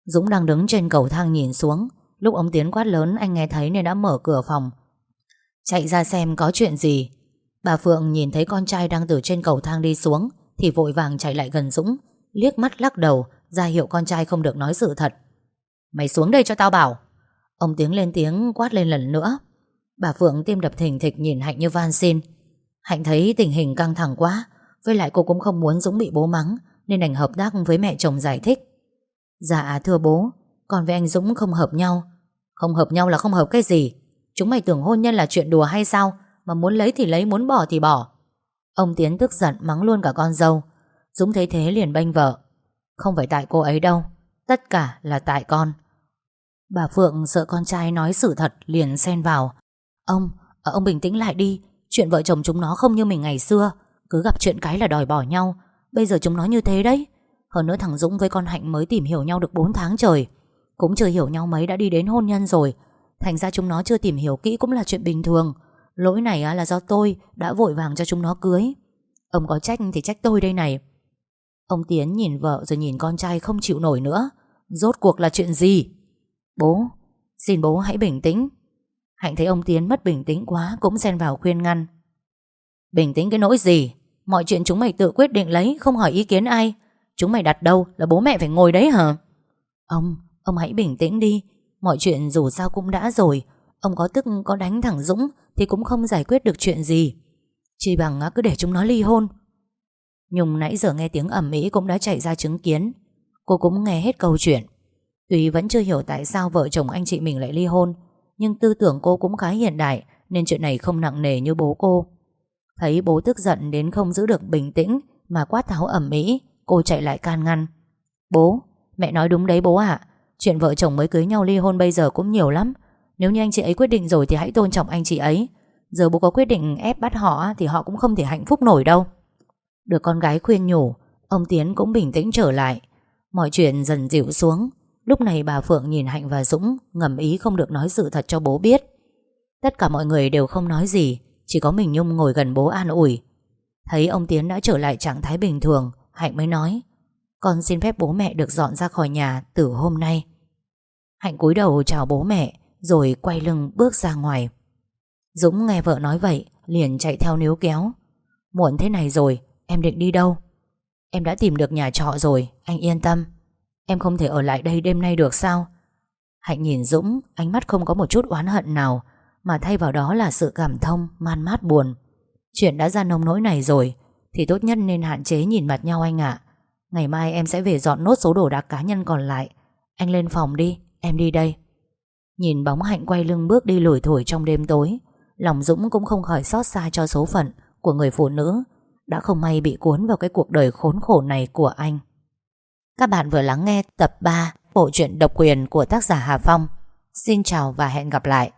Dũng đang đứng trên cầu thang nhìn xuống. Lúc ông Tiến quát lớn anh nghe thấy nên đã mở cửa phòng. Chạy ra xem có chuyện gì. Bà Phượng nhìn thấy con trai đang từ trên cầu thang đi xuống Thì vội vàng chạy lại gần Dũng Liếc mắt lắc đầu ra hiệu con trai không được nói sự thật. Mày xuống đây cho tao bảo. Ông tiếng lên tiếng, quát lên lần nữa. Bà Phượng tim đập thình thịch nhìn Hạnh như van xin. Hạnh thấy tình hình căng thẳng quá, Với lại cô cũng không muốn Dũng bị bố mắng, Nên đành hợp tác với mẹ chồng giải thích. Dạ thưa bố, Con với anh Dũng không hợp nhau. Không hợp nhau là không hợp cái gì. Chúng mày tưởng hôn nhân là chuyện đùa hay sao? Mà muốn lấy thì lấy, muốn bỏ thì bỏ. Ông Tiến tức giận mắng luôn cả con dâu. Dũng thấy thế liền bênh vợ. Không phải tại cô ấy đâu, Tất cả là tại con. Bà Phượng sợ con trai nói sự thật liền xen vào. Ông, ờ, ông bình tĩnh lại đi. Chuyện vợ chồng chúng nó không như mình ngày xưa. Cứ gặp chuyện cái là đòi bỏ nhau. Bây giờ chúng nó như thế đấy. Hơn nữa thằng Dũng với con Hạnh mới tìm hiểu nhau được 4 tháng trời. Cũng chưa hiểu nhau mấy đã đi đến hôn nhân rồi. Thành ra chúng nó chưa tìm hiểu kỹ cũng là chuyện bình thường. Lỗi này là do tôi đã vội vàng cho chúng nó cưới. Ông có trách thì trách tôi đây này. Ông Tiến nhìn vợ rồi nhìn con trai không chịu nổi nữa. Rốt cuộc là chuyện gì? Bố Xin bố hãy bình tĩnh. Hạnh thấy ông Tiến mất bình tĩnh quá Cũng xen vào khuyên ngăn. Bình tĩnh cái nỗi gì? Mọi chuyện chúng mày tự quyết định lấy Không hỏi ý kiến ai. Chúng mày đặt đâu là bố mẹ phải ngồi đấy hả? Ông, ông hãy bình tĩnh đi. Mọi chuyện dù sao cũng đã rồi. Ông có tức có đánh thẳng Dũng Thì cũng không giải quyết được chuyện gì. Chỉ bằng à, cứ để chúng nó ly hôn. Nhung nãy giờ nghe tiếng ẩm ĩ Cũng đã chạy ra chứng kiến. Cô cũng nghe hết câu chuyện. Tuy vẫn chưa hiểu tại sao vợ chồng anh chị mình lại ly hôn Nhưng tư tưởng cô cũng khá hiện đại Nên chuyện này không nặng nề như bố cô. Thấy bố tức giận đến không giữ được bình tĩnh Mà quát tháo ẩm mỹ Cô chạy lại can ngăn. Bố, mẹ nói đúng đấy bố ạ. Chuyện vợ chồng mới cưới nhau ly hôn bây giờ cũng nhiều lắm. Nếu như anh chị ấy quyết định rồi Thì hãy tôn trọng anh chị ấy. Giờ bố có quyết định ép bắt họ Thì họ cũng không thể hạnh phúc nổi đâu. Được con gái khuyên nhủ Ông Tiến cũng bình tĩnh trở lại. Mọi chuyện dần dịu xuống. Lúc này bà Phượng nhìn Hạnh và Dũng, Ngầm ý không được nói sự thật cho bố biết. Tất cả mọi người đều không nói gì, Chỉ có mình Nhung ngồi gần bố an ủi. Thấy ông Tiến đã trở lại trạng thái bình thường, Hạnh mới nói, Con xin phép bố mẹ được dọn ra khỏi nhà từ hôm nay. Hạnh cúi đầu chào bố mẹ, Rồi quay lưng bước ra ngoài. Dũng nghe vợ nói vậy, Liền chạy theo níu kéo. Muộn thế này rồi, Em định đi đâu? Em đã tìm được nhà trọ rồi, Anh yên tâm. Em không thể ở lại đây đêm nay được sao? Hạnh nhìn Dũng, Ánh mắt không có một chút oán hận nào, Mà thay vào đó là sự cảm thông, Man mát buồn. Chuyện đã ra nông nỗi này rồi, Thì tốt nhất nên hạn chế nhìn mặt nhau anh ạ. Ngày mai em sẽ về dọn nốt số đồ đạc cá nhân còn lại. Anh lên phòng đi, Em đi đây. Nhìn bóng Hạnh quay lưng bước đi lủi thổi trong đêm tối, Lòng Dũng cũng không khỏi xót xa cho số phận Của người phụ nữ. Đã không may bị cuốn vào cái cuộc đời khốn khổ này của anh. Các bạn vừa lắng nghe tập 3 Bộ truyện độc quyền của tác giả Hà Phong. Xin chào và hẹn gặp lại.